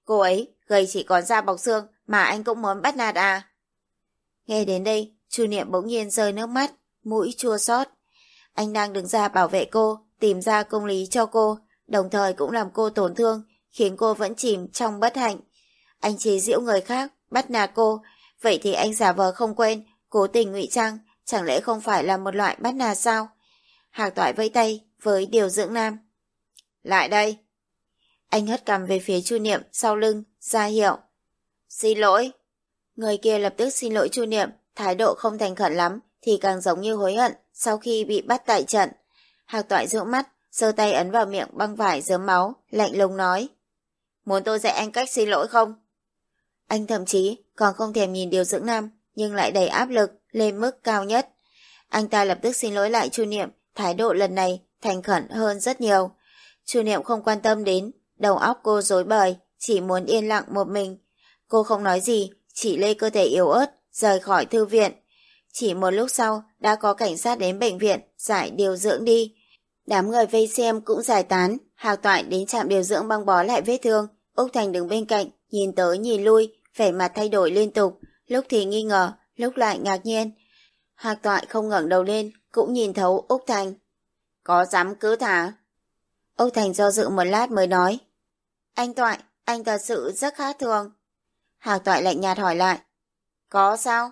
Cô ấy gầy chỉ còn da bọc xương mà anh cũng muốn bắt nạt à? Nghe đến đây, Chu Niệm bỗng nhiên rơi nước mắt, mũi chua xót. Anh đang đứng ra bảo vệ cô, tìm ra công lý cho cô, đồng thời cũng làm cô tổn thương, khiến cô vẫn chìm trong bất hạnh. Anh chế giễu người khác, bắt nạt cô, vậy thì anh giả vờ không quên, cố tình ngụy trang, chẳng lẽ không phải là một loại bắt nạt sao? Hạc toại vẫy tay với điều dưỡng nam. Lại đây. Anh hất cầm về phía Chu Niệm sau lưng, ra hiệu. Xin lỗi. Người kia lập tức xin lỗi Chu Niệm, thái độ không thành khẩn lắm, thì càng giống như hối hận sau khi bị bắt tại trận. Hạc toại rũ mắt, giơ tay ấn vào miệng băng vải dớm máu, lạnh lùng nói. Muốn tôi dạy anh cách xin lỗi không? Anh thậm chí còn không thèm nhìn điều dưỡng nam, nhưng lại đầy áp lực lên mức cao nhất. Anh ta lập tức xin lỗi lại Chu Niệm, thái độ lần này thành khẩn hơn rất nhiều. Chu Niệm không quan tâm đến, đầu óc cô rối bời, chỉ muốn yên lặng một mình. Cô không nói gì, chỉ lê cơ thể yếu ớt, rời khỏi thư viện. Chỉ một lúc sau, đã có cảnh sát đến bệnh viện, giải điều dưỡng đi. Đám người vây xem cũng giải tán, Hào Toại đến trạm điều dưỡng băng bó lại vết thương. Úc Thành đứng bên cạnh, nhìn tới nhìn lui, vẻ mặt thay đổi liên tục, lúc thì nghi ngờ, lúc lại ngạc nhiên. Hạc Toại không ngẩng đầu lên, cũng nhìn thấu Úc Thành. Có dám cứ thả? Úc Thành do dự một lát mới nói. Anh Toại, anh thật sự rất khác thường. Hạc Toại lạnh nhạt hỏi lại. Có sao?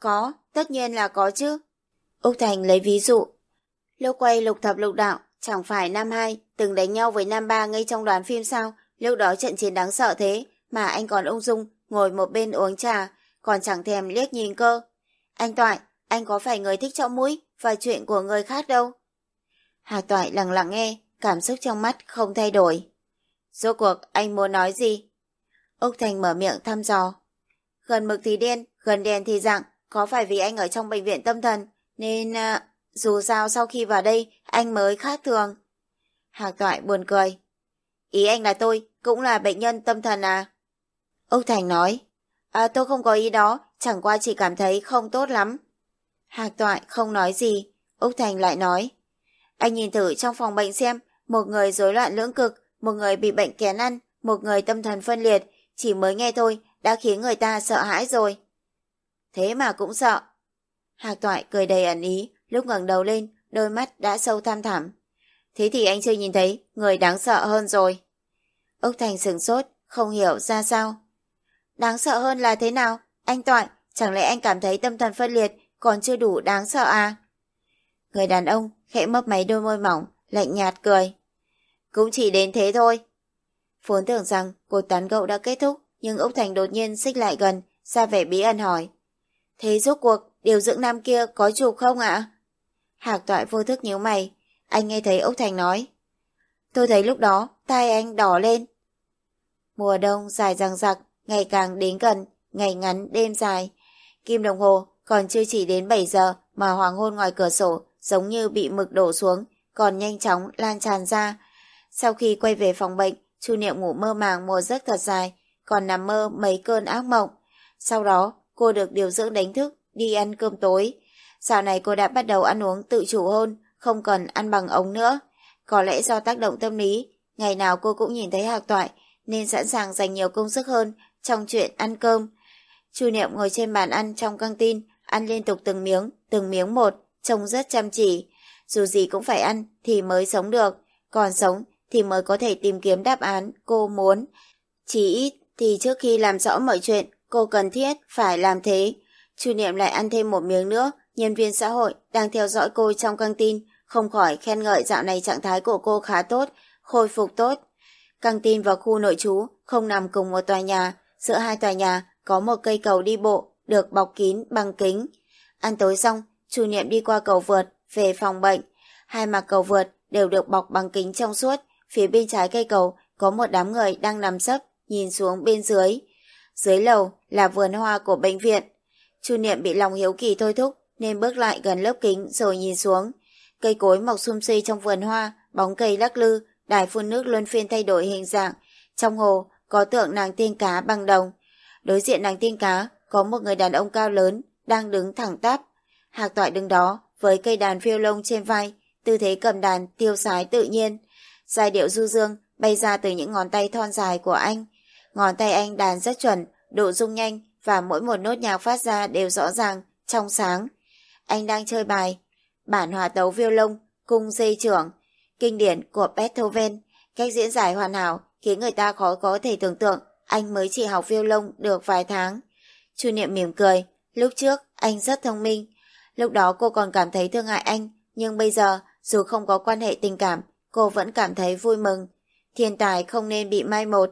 Có, tất nhiên là có chứ. Úc Thành lấy ví dụ. Lúc quay lục thập lục đạo, chẳng phải Nam Hai từng đánh nhau với Nam Ba ngay trong đoàn phim sao? Lúc đó trận chiến đáng sợ thế, mà anh còn ung dung ngồi một bên uống trà, còn chẳng thèm liếc nhìn cơ. Anh Toại, anh có phải người thích chọn mũi và chuyện của người khác đâu? Hà Toại lặng lặng nghe, cảm xúc trong mắt không thay đổi. Rốt cuộc anh muốn nói gì? Úc Thành mở miệng thăm dò. Gần mực thì đen gần đèn thì dạng, có phải vì anh ở trong bệnh viện tâm thần, nên à, dù sao sau khi vào đây anh mới khác thường. Hạc Toại buồn cười. Ý anh là tôi, cũng là bệnh nhân tâm thần à? Úc Thành nói. À tôi không có ý đó, chẳng qua chỉ cảm thấy không tốt lắm. Hạc Toại không nói gì, Úc Thành lại nói. Anh nhìn thử trong phòng bệnh xem, một người rối loạn lưỡng cực, một người bị bệnh kén ăn, một người tâm thần phân liệt, chỉ mới nghe thôi đã khiến người ta sợ hãi rồi. Thế mà cũng sợ. Hạc Toại cười đầy ẩn ý, lúc ngẩng đầu lên, đôi mắt đã sâu tham thẳm. Thế thì anh chưa nhìn thấy người đáng sợ hơn rồi. Úc Thành sừng sốt, không hiểu ra sao. Đáng sợ hơn là thế nào? Anh Toại, chẳng lẽ anh cảm thấy tâm thần phân liệt còn chưa đủ đáng sợ à? Người đàn ông khẽ mấp máy đôi môi mỏng, lạnh nhạt cười. Cũng chỉ đến thế thôi. Vốn tưởng rằng cuộc tán gẫu đã kết thúc, nhưng Úc Thành đột nhiên xích lại gần, ra vẻ bí ẩn hỏi. Thế rốt cuộc, điều dưỡng nam kia có chụp không ạ? Hạc toại vô thức nhíu mày, anh nghe thấy Úc Thành nói. Tôi thấy lúc đó, tai anh đỏ lên. Mùa đông dài dằng dặc, ngày càng đến gần, ngày ngắn đêm dài. Kim đồng hồ còn chưa chỉ đến 7 giờ mà hoàng hôn ngoài cửa sổ giống như bị mực đổ xuống, còn nhanh chóng lan tràn ra. Sau khi quay về phòng bệnh, Chu Niệm ngủ mơ màng một giấc thật dài, còn nằm mơ mấy cơn ác mộng. Sau đó, cô được điều dưỡng đánh thức, đi ăn cơm tối. Dạo này cô đã bắt đầu ăn uống tự chủ hơn, không cần ăn bằng ống nữa. Có lẽ do tác động tâm lý, ngày nào cô cũng nhìn thấy hạc toại, nên sẵn sàng dành nhiều công sức hơn trong chuyện ăn cơm. Chu Niệm ngồi trên bàn ăn trong căng tin, ăn liên tục từng miếng, từng miếng một, trông rất chăm chỉ. Dù gì cũng phải ăn thì mới sống được, còn sống thì mới có thể tìm kiếm đáp án cô muốn. Chỉ ít thì trước khi làm rõ mọi chuyện, cô cần thiết phải làm thế. Chu Niệm lại ăn thêm một miếng nữa, nhân viên xã hội đang theo dõi cô trong căng tin, không khỏi khen ngợi dạo này trạng thái của cô khá tốt, khôi phục tốt. Căng tin và khu nội trú không nằm cùng một tòa nhà, giữa hai tòa nhà có một cây cầu đi bộ được bọc kín bằng kính. Ăn tối xong, chủ niệm đi qua cầu vượt về phòng bệnh. Hai mặt cầu vượt đều được bọc bằng kính trong suốt. Phía bên trái cây cầu có một đám người đang nằm sấp nhìn xuống bên dưới. Dưới lầu là vườn hoa của bệnh viện. Chu Niệm bị lòng hiếu kỳ thôi thúc nên bước lại gần lớp kính rồi nhìn xuống. Cây cối mọc xum xuê trong vườn hoa, bóng cây lắc lư, đài phun nước luân phiên thay đổi hình dạng. Trong hồ có tượng nàng tiên cá bằng đồng. Đối diện nàng tiên cá có một người đàn ông cao lớn đang đứng thẳng tắp. Hạc toại đứng đó với cây đàn phiêu lông trên vai, tư thế cầm đàn tiêu sái tự nhiên. Giai điệu du dương bay ra từ những ngón tay thon dài của anh. Ngón tay anh đàn rất chuẩn, độ rung nhanh và mỗi một nốt nhạc phát ra đều rõ ràng, trong sáng. Anh đang chơi bài, bản hòa tấu violon, cung dây trưởng, kinh điển của Beethoven, cách diễn giải hoàn hảo khiến người ta khó có thể tưởng tượng anh mới chỉ học violon được vài tháng. Chu Niệm mỉm cười, lúc trước anh rất thông minh. Lúc đó cô còn cảm thấy thương hại anh, nhưng bây giờ dù không có quan hệ tình cảm, cô vẫn cảm thấy vui mừng. Thiên tài không nên bị mai một.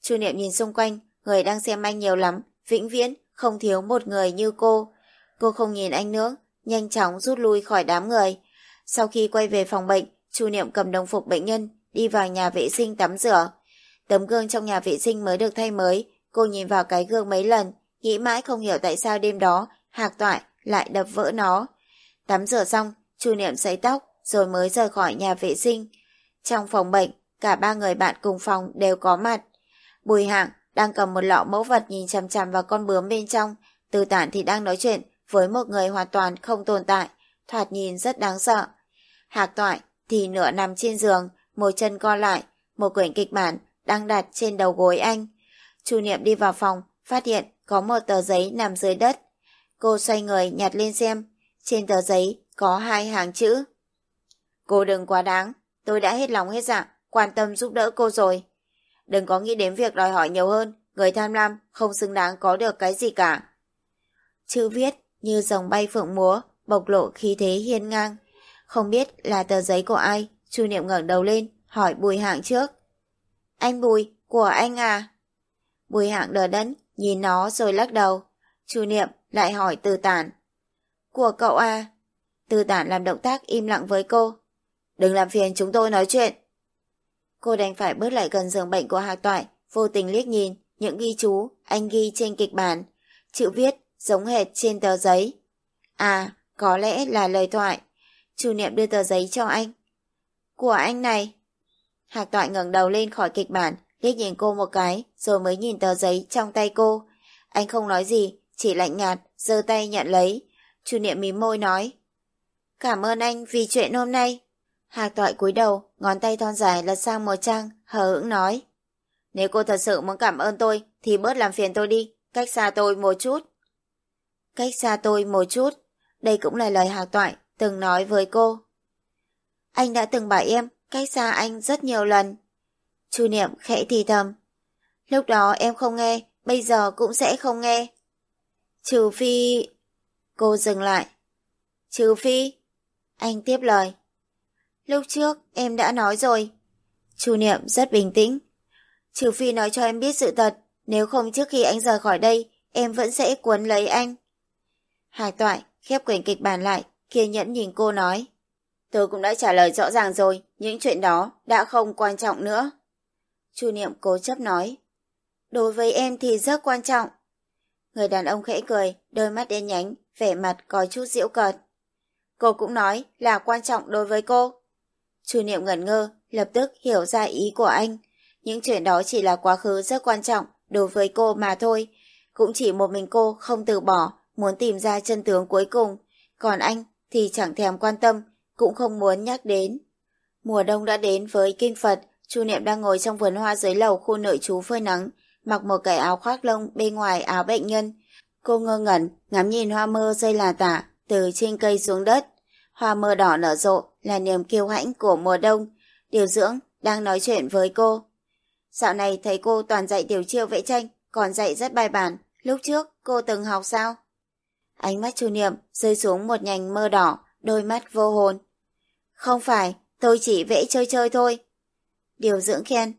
Chu Niệm nhìn xung quanh, người đang xem anh nhiều lắm, vĩnh viễn không thiếu một người như cô. Cô không nhìn anh nữa, nhanh chóng rút lui khỏi đám người. Sau khi quay về phòng bệnh, Chu Niệm cầm đồng phục bệnh nhân, đi vào nhà vệ sinh tắm rửa. Tấm gương trong nhà vệ sinh mới được thay mới, cô nhìn vào cái gương mấy lần, nghĩ mãi không hiểu tại sao đêm đó Hạc Toại lại đập vỡ nó. Tắm rửa xong, Chu Niệm sấy tóc rồi mới rời khỏi nhà vệ sinh. Trong phòng bệnh, cả ba người bạn cùng phòng đều có mặt. Bùi Hạng đang cầm một lọ mẫu vật nhìn chằm chằm vào con bướm bên trong, Từ Tản thì đang nói chuyện với một người hoàn toàn không tồn tại, thoạt nhìn rất đáng sợ. Hạc Toại thì nửa nằm trên giường, một chân co lại, một quyển kịch bản đang đặt trên đầu gối anh. Chu Niệm đi vào phòng, phát hiện có một tờ giấy nằm dưới đất. Cô xoay người nhặt lên xem, trên tờ giấy có hai hàng chữ. Cô đừng quá đáng, tôi đã hết lòng hết dạ, quan tâm giúp đỡ cô rồi. Đừng có nghĩ đến việc đòi hỏi nhiều hơn, người tham lam không xứng đáng có được cái gì cả. Chữ viết như dòng bay phượng múa, bộc lộ khí thế hiên ngang. Không biết là tờ giấy của ai, Chu Niệm ngẩng đầu lên, hỏi Bùi Hạng trước. Anh Bùi, của anh à? Bùi Hạng đờ đẫn, nhìn nó rồi lắc đầu. Chu Niệm lại hỏi Từ Tản. Của cậu à? Từ Tản làm động tác im lặng với cô. Đừng làm phiền chúng tôi nói chuyện. Cô đành phải bước lại gần giường bệnh của Hạc Toại, vô tình liếc nhìn những ghi chú anh ghi trên kịch bản. Chữ viết giống hệt trên tờ giấy. À, có lẽ là lời thoại. Chu Niệm đưa tờ giấy cho anh. Của anh này. Hạc Toại ngẩng đầu lên khỏi kịch bản, liếc nhìn cô một cái, rồi mới nhìn tờ giấy trong tay cô. Anh không nói gì, chỉ lạnh nhạt, giơ tay nhận lấy. Chu Niệm mím môi nói. Cảm ơn anh vì chuyện hôm nay. Hạc Toại cúi đầu, ngón tay thon dài lật sang một trang, hờ hững nói. Nếu cô thật sự muốn cảm ơn tôi, thì bớt làm phiền tôi đi, cách xa tôi một chút. Cách xa tôi một chút, đây cũng là lời Hạc Toại từng nói với cô. Anh đã từng bảo em cách xa anh rất nhiều lần. Chu Niệm khẽ thì thầm. Lúc đó em không nghe, bây giờ cũng sẽ không nghe. Trừ phi... Cô dừng lại. Trừ phi... Anh tiếp lời. Lúc trước em đã nói rồi. Chu Niệm rất bình tĩnh. Trừ phi nói cho em biết sự thật, nếu không trước khi anh rời khỏi đây, em vẫn sẽ cuốn lấy anh. hải Toại khép quyển kịch bản lại, kiên nhẫn nhìn cô nói. Tôi cũng đã trả lời rõ ràng rồi, những chuyện đó đã không quan trọng nữa. Chu Niệm cố chấp nói. Đối với em thì rất quan trọng. Người đàn ông khẽ cười, đôi mắt đen nhánh, vẻ mặt có chút diễu cợt. Cô cũng nói là quan trọng đối với cô. Chu Niệm ngẩn ngơ, lập tức hiểu ra ý của anh. Những chuyện đó chỉ là quá khứ rất quan trọng đối với cô mà thôi. Cũng chỉ một mình cô không từ bỏ, muốn tìm ra chân tướng cuối cùng. Còn anh thì chẳng thèm quan tâm, cũng không muốn nhắc đến. Mùa đông đã đến với kinh Phật, Chu Niệm đang ngồi trong vườn hoa dưới lầu khu nội trú phơi nắng, mặc một cái áo khoác lông bên ngoài áo bệnh nhân. Cô ngơ ngẩn, ngắm nhìn hoa mơ rơi là tả, từ trên cây xuống đất. Hoa mơ đỏ nở rộ là niềm kiêu hãnh của mùa đông. Điều dưỡng đang nói chuyện với cô. Dạo này thấy cô toàn dạy tiểu chiêu vẽ tranh, còn dạy rất bài bản. Lúc trước cô từng học sao? Ánh mắt chu niệm rơi xuống một nhành mơ đỏ, đôi mắt vô hồn. Không phải, tôi chỉ vẽ chơi chơi thôi. Điều dưỡng khen.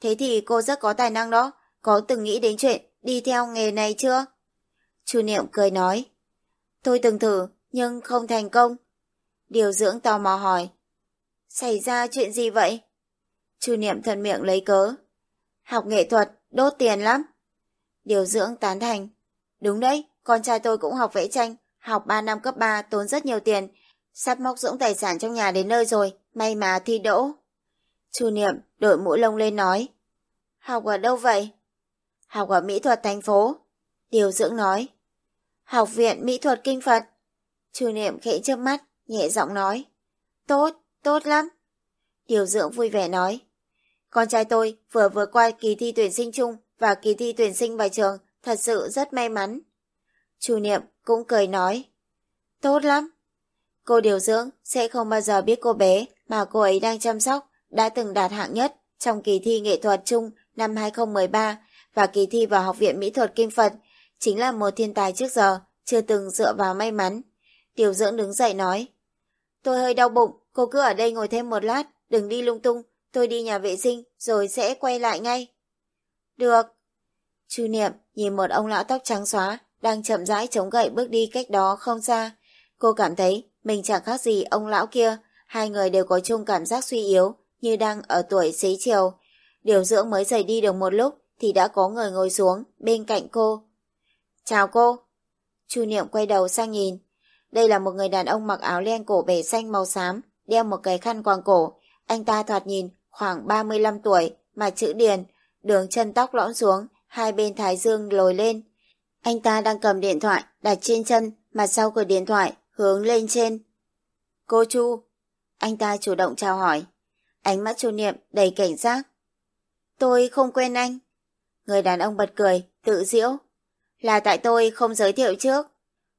Thế thì cô rất có tài năng đó, có từng nghĩ đến chuyện đi theo nghề này chưa? Chu Niệm cười nói. Tôi từng thử, nhưng không thành công. Điều dưỡng tò mò hỏi. Xảy ra chuyện gì vậy? Chu Niệm thân miệng lấy cớ. Học nghệ thuật, đốt tiền lắm. Điều dưỡng tán thành. Đúng đấy, con trai tôi cũng học vẽ tranh, học 3 năm cấp 3 tốn rất nhiều tiền, sắp móc dưỡng tài sản trong nhà đến nơi rồi, may mà thi đỗ. Chu Niệm đội mũ lông lên nói. Học ở đâu vậy? Học ở mỹ thuật thành phố. Điều dưỡng nói. Học viện mỹ thuật kinh Phật. Chu Niệm khẽ chớp mắt, nhẹ giọng nói. Tốt, tốt lắm. Điều dưỡng vui vẻ nói. Con trai tôi vừa vừa qua kỳ thi tuyển sinh chung và kỳ thi tuyển sinh vào trường, thật sự rất may mắn. Chu Niệm cũng cười nói. Tốt lắm. Cô điều dưỡng sẽ không bao giờ biết cô bé mà cô ấy đang chăm sóc đã từng đạt hạng nhất trong kỳ thi nghệ thuật chung năm 2013 và kỳ thi vào Học viện Mỹ thuật Kinh Phật chính là một thiên tài trước giờ, chưa từng dựa vào may mắn. Điều dưỡng đứng dậy nói. Tôi hơi đau bụng, cô cứ ở đây ngồi thêm một lát, đừng đi lung tung, tôi đi nhà vệ sinh rồi sẽ quay lại ngay. Được. Chu Niệm nhìn một ông lão tóc trắng xóa đang chậm rãi chống gậy bước đi cách đó không xa. Cô cảm thấy mình chẳng khác gì ông lão kia, hai người đều có chung cảm giác suy yếu như đang ở tuổi xế chiều. Điều dưỡng mới rời đi được một lúc thì đã có người ngồi xuống bên cạnh cô. Chào cô. Chu Niệm quay đầu sang nhìn. Đây là một người đàn ông mặc áo len cổ bể xanh màu xám, đeo một cái khăn quàng cổ. Anh ta thoạt nhìn khoảng 35 tuổi, mà chữ điền, đường chân tóc lõm xuống, hai bên thái dương lồi lên. Anh ta đang cầm điện thoại đặt trên chân, mặt sau của điện thoại hướng lên trên. Cô Chu. Anh ta chủ động chào hỏi. Ánh mắt Chu Niệm đầy cảnh giác. Tôi không quen anh. Người đàn ông bật cười, tự diễu. Là tại tôi không giới thiệu trước.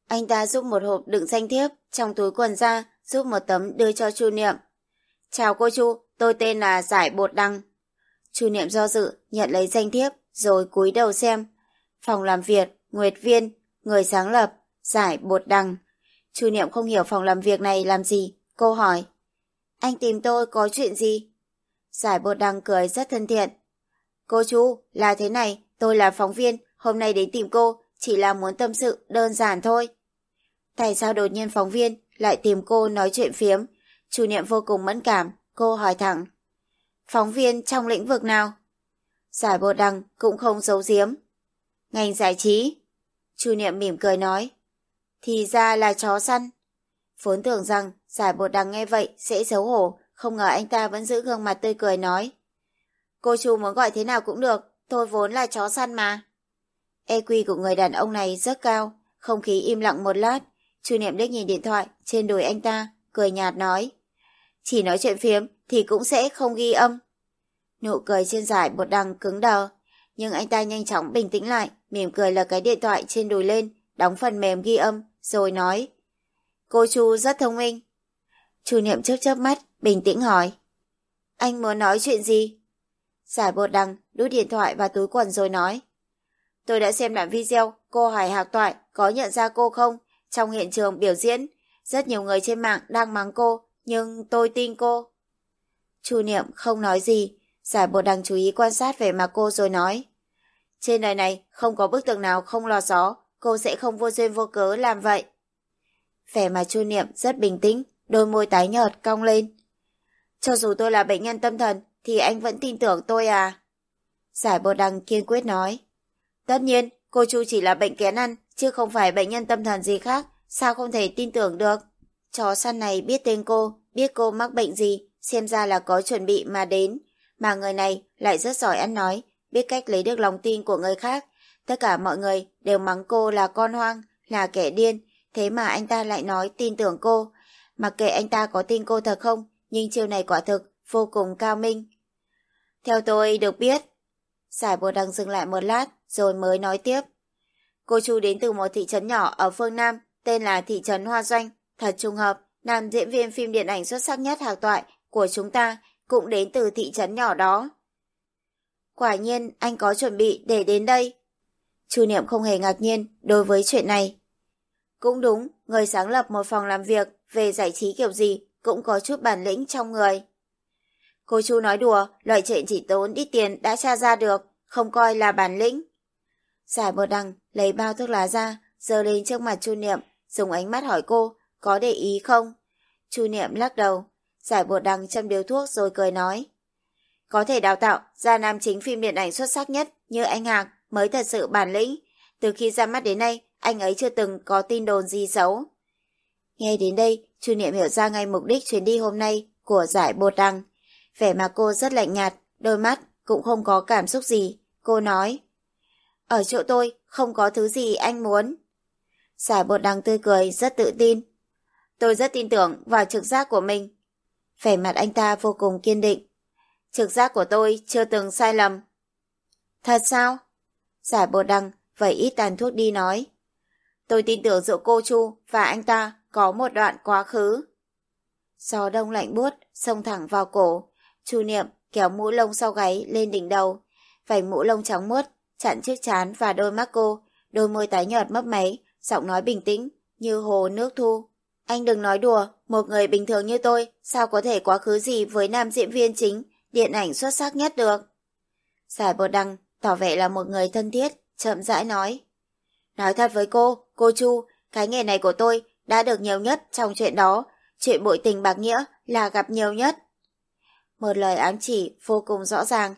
Anh ta giúp một hộp đựng danh thiếp trong túi quần ra, giúp một tấm đưa cho Chu Niệm. Chào cô Chu, tôi tên là Giải Bột Đăng. Chu Niệm do dự, nhận lấy danh thiếp, rồi cúi đầu xem. Phòng làm việc, Nguyệt Viên, người sáng lập, Giải Bột Đăng. Chu Niệm không hiểu phòng làm việc này làm gì, cô hỏi. Anh tìm tôi có chuyện gì? Giải Bột Đăng cười rất thân thiện. Cô chú, là thế này, tôi là phóng viên, hôm nay đến tìm cô, chỉ là muốn tâm sự, đơn giản thôi. Tại sao đột nhiên phóng viên lại tìm cô nói chuyện phiếm? Chủ niệm vô cùng mẫn cảm, cô hỏi thẳng. Phóng viên trong lĩnh vực nào? Giải bột đăng cũng không giấu giếm. Ngành giải trí. Chủ niệm mỉm cười nói. Thì ra là chó săn. Vốn tưởng rằng giải bột đằng nghe vậy sẽ xấu hổ, không ngờ anh ta vẫn giữ gương mặt tươi cười nói. Cô chú muốn gọi thế nào cũng được, tôi vốn là chó săn mà. EQ của người đàn ông này rất cao, không khí im lặng một lát, Chu Niệm Đức nhìn điện thoại trên đùi anh ta, cười nhạt nói. Chỉ nói chuyện phiếm thì cũng sẽ không ghi âm. Nụ cười trên giải bột đằng cứng đờ, nhưng anh ta nhanh chóng bình tĩnh lại, mỉm cười lật cái điện thoại trên đùi lên, đóng phần mềm ghi âm, rồi nói. Cô Chu rất thông minh. Chu Niệm chớp chớp mắt, bình tĩnh hỏi. Anh muốn nói chuyện gì? Giải bột đằng đút điện thoại vào túi quần rồi nói. Tôi đã xem đoạn video cô Hải Hạc Toại có nhận ra cô không trong hiện trường biểu diễn. Rất nhiều người trên mạng đang mắng cô, nhưng tôi tin cô. Chu Niệm không nói gì, giải Bột đằng chú ý quan sát về mặt cô rồi nói. Trên đời này không có bức tường nào không lo gió, cô sẽ không vô duyên vô cớ làm vậy. Vẻ mà Chu Niệm rất bình tĩnh, đôi môi tái nhợt cong lên. Cho dù tôi là bệnh nhân tâm thần, thì anh vẫn tin tưởng tôi à? Giải bồ đằng kiên quyết nói. Tất nhiên, cô Chu chỉ là bệnh kén ăn, chứ không phải bệnh nhân tâm thần gì khác, sao không thể tin tưởng được. Chó săn này biết tên cô, biết cô mắc bệnh gì, xem ra là có chuẩn bị mà đến. Mà người này lại rất giỏi ăn nói, biết cách lấy được lòng tin của người khác. Tất cả mọi người đều mắng cô là con hoang, là kẻ điên, thế mà anh ta lại nói tin tưởng cô. Mặc kệ anh ta có tin cô thật không, nhưng chiêu này quả thực vô cùng cao minh. Theo tôi được biết, Giải bồ đăng dừng lại một lát, rồi mới nói tiếp. Cô Chu đến từ một thị trấn nhỏ ở phương Nam, tên là thị trấn Hoa Doanh. Thật trùng hợp, nam diễn viên phim điện ảnh xuất sắc nhất hạc toại của chúng ta cũng đến từ thị trấn nhỏ đó. Quả nhiên anh có chuẩn bị để đến đây. Chu Niệm không hề ngạc nhiên đối với chuyện này. Cũng đúng, người sáng lập một phòng làm việc về giải trí kiểu gì cũng có chút bản lĩnh trong người. Cô Chu nói đùa, loại chuyện chỉ tốn ít tiền đã tra ra được, không coi là bản lĩnh. Giải bờ đằng lấy bao thuốc lá ra, giơ lên trước mặt Chu Niệm, dùng ánh mắt hỏi cô, có để ý không? Chu Niệm lắc đầu, giải bột đằng châm điếu thuốc rồi cười nói. Có thể đào tạo ra nam chính phim điện ảnh xuất sắc nhất như anh Hạc mới thật sự bản lĩnh. Từ khi ra mắt đến nay, anh ấy chưa từng có tin đồn gì xấu. Nghe đến đây, Chu Niệm hiểu ra ngay mục đích chuyến đi hôm nay của giải bột đằng. Vẻ mặt cô rất lạnh nhạt, đôi mắt cũng không có cảm xúc gì. Cô nói, ở chỗ tôi không có thứ gì anh muốn. Giải bột đằng tươi cười rất tự tin. Tôi rất tin tưởng vào trực giác của mình. vẻ mặt anh ta vô cùng kiên định. Trực giác của tôi chưa từng sai lầm. Thật sao? Giải bột đăng, vậy ít tàn thuốc đi nói. Tôi tin tưởng giữa cô Chu và anh ta có một đoạn quá khứ. Gió đông lạnh buốt, xông thẳng vào cổ. Chu Niệm kéo mũ lông sau gáy lên đỉnh đầu. Vành mũ lông trắng muốt, chặn chiếc chán và đôi mắt cô, đôi môi tái nhợt mấp máy, giọng nói bình tĩnh, như hồ nước thu. Anh đừng nói đùa, một người bình thường như tôi, sao có thể quá khứ gì với nam diễn viên chính, điện ảnh xuất sắc nhất được. Giải bột đăng, tỏ vẻ là một người thân thiết, chậm rãi nói. Nói thật với cô, cô Chu, cái nghề này của tôi đã được nhiều nhất trong chuyện đó, chuyện bội tình bạc nghĩa là gặp nhiều nhất. Một lời ám chỉ vô cùng rõ ràng.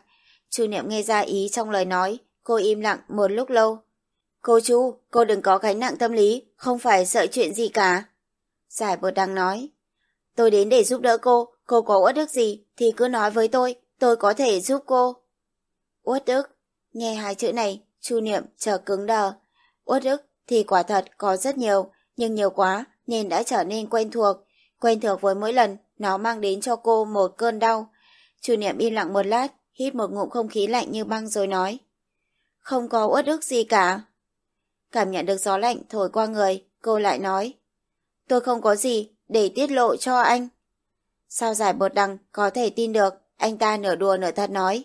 Chu Niệm nghe ra ý trong lời nói, cô im lặng một lúc lâu. Cô Chu, cô đừng có gánh nặng tâm lý, không phải sợ chuyện gì cả. Giải bột đang nói. Tôi đến để giúp đỡ cô, cô có uất ức gì thì cứ nói với tôi, tôi có thể giúp cô. Uất ức, nghe hai chữ này, Chu Niệm chờ cứng đờ. Uất ức thì quả thật có rất nhiều, nhưng nhiều quá nên đã trở nên quen thuộc. Quen thuộc với mỗi lần nó mang đến cho cô một cơn đau. Chu Niệm im lặng một lát, hít một ngụm không khí lạnh như băng rồi nói. Không có uất ức gì cả. Cảm nhận được gió lạnh thổi qua người, cô lại nói. Tôi không có gì để tiết lộ cho anh. Sao giải bột đằng có thể tin được, anh ta nửa đùa nửa thật nói.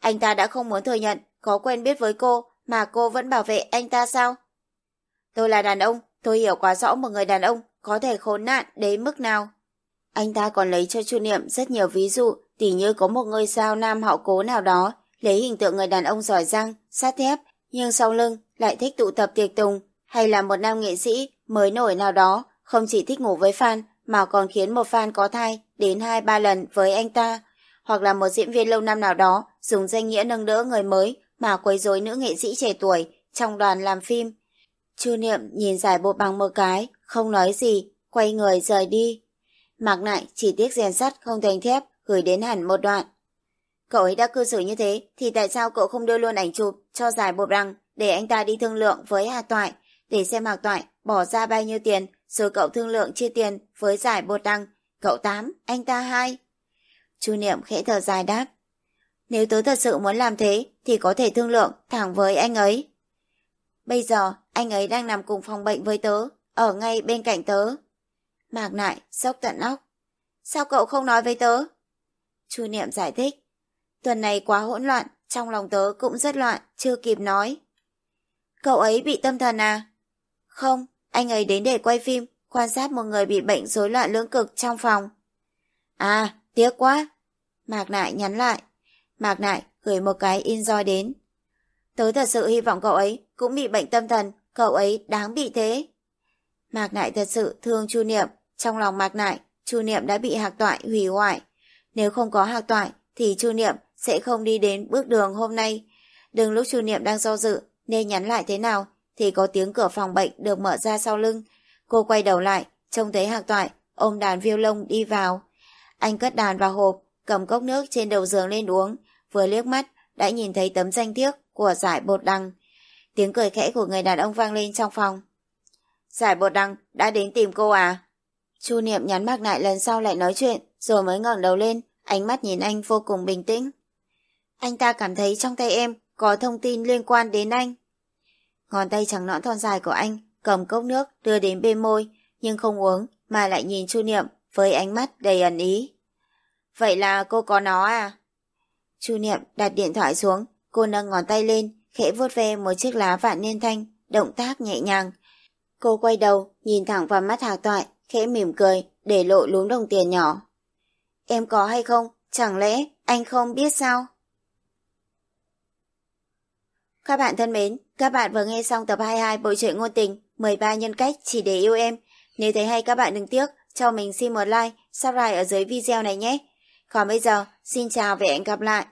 Anh ta đã không muốn thừa nhận có quen biết với cô mà cô vẫn bảo vệ anh ta sao? Tôi là đàn ông, tôi hiểu quá rõ một người đàn ông có thể khốn nạn đến mức nào. Anh ta còn lấy cho Chu Niệm rất nhiều ví dụ, tỉ như có một ngôi sao nam họ cố nào đó, lấy hình tượng người đàn ông giỏi giang, sát thép, nhưng sau lưng lại thích tụ tập tiệc tùng, hay là một nam nghệ sĩ mới nổi nào đó, không chỉ thích ngủ với fan, mà còn khiến một fan có thai đến hai ba lần với anh ta, hoặc là một diễn viên lâu năm nào đó dùng danh nghĩa nâng đỡ người mới mà quấy rối nữ nghệ sĩ trẻ tuổi trong đoàn làm phim. Chu Niệm nhìn giải bộ bằng một cái, không nói gì, quay người rời đi. Mạc Nại chỉ tiếc rèn sắt không thành thép, gửi đến hẳn một đoạn. Cậu ấy đã cư xử như thế, thì tại sao cậu không đưa luôn ảnh chụp cho giải bộ rằng để anh ta đi thương lượng với Hà Toại, để xem Hà Toại bỏ ra bao nhiêu tiền, rồi cậu thương lượng chia tiền với giải bột đăng. Cậu tám, anh ta hai. Chu Niệm khẽ thở dài đáp. Nếu tớ thật sự muốn làm thế, thì có thể thương lượng thẳng với anh ấy. Bây giờ, anh ấy đang nằm cùng phòng bệnh với tớ, ở ngay bên cạnh tớ. Mạc nại, sốc tận óc. Sao cậu không nói với tớ? Chu Niệm giải thích. Tuần này quá hỗn loạn, trong lòng tớ cũng rất loạn, chưa kịp nói. Cậu ấy bị tâm thần à? Không, anh ấy đến để quay phim, quan sát một người bị bệnh rối loạn lưỡng cực trong phòng. À, tiếc quá. Mạc Nại nhắn lại. Mạc Nại gửi một cái in roi đến. Tớ thật sự hy vọng cậu ấy cũng bị bệnh tâm thần, cậu ấy đáng bị thế. Mạc Nại thật sự thương Chu Niệm, trong lòng Mạc Nại, Chu Niệm đã bị Hạc Toại hủy hoại. Nếu không có Hạc Toại thì Chu Niệm sẽ không đi đến bước đường hôm nay. Đừng lúc Chu Niệm đang do dự nên nhắn lại thế nào thì có tiếng cửa phòng bệnh được mở ra sau lưng. Cô quay đầu lại, trông thấy Hạc Toại ôm đàn viêu lông đi vào. Anh cất đàn vào hộp, cầm cốc nước trên đầu giường lên uống, vừa liếc mắt đã nhìn thấy tấm danh thiếp của giải bột đăng. Tiếng cười khẽ của người đàn ông vang lên trong phòng. Giải bột đăng đã đến tìm cô à? Chu Niệm nhắn mạc lại lần sau lại nói chuyện, rồi mới ngẩng đầu lên, ánh mắt nhìn anh vô cùng bình tĩnh. Anh ta cảm thấy trong tay em có thông tin liên quan đến anh. Ngón tay trắng nõn thon dài của anh cầm cốc nước đưa đến bên môi, nhưng không uống mà lại nhìn Chu Niệm với ánh mắt đầy ẩn ý. Vậy là cô có nó à? Chu Niệm đặt điện thoại xuống, cô nâng ngón tay lên, khẽ vuốt ve một chiếc lá vạn niên thanh, động tác nhẹ nhàng. Cô quay đầu, nhìn thẳng vào mắt Hạc Toại, khẽ mỉm cười, để lộ lúm đồng tiền nhỏ. Em có hay không? Chẳng lẽ anh không biết sao? Các bạn thân mến, các bạn vừa nghe xong tập 22 bộ truyện ngôn tình 13 nhân cách chỉ để yêu em. Nếu thấy hay các bạn đừng tiếc, cho mình xin một like, subscribe ở dưới video này nhé. Còn bây giờ, xin chào và hẹn gặp lại.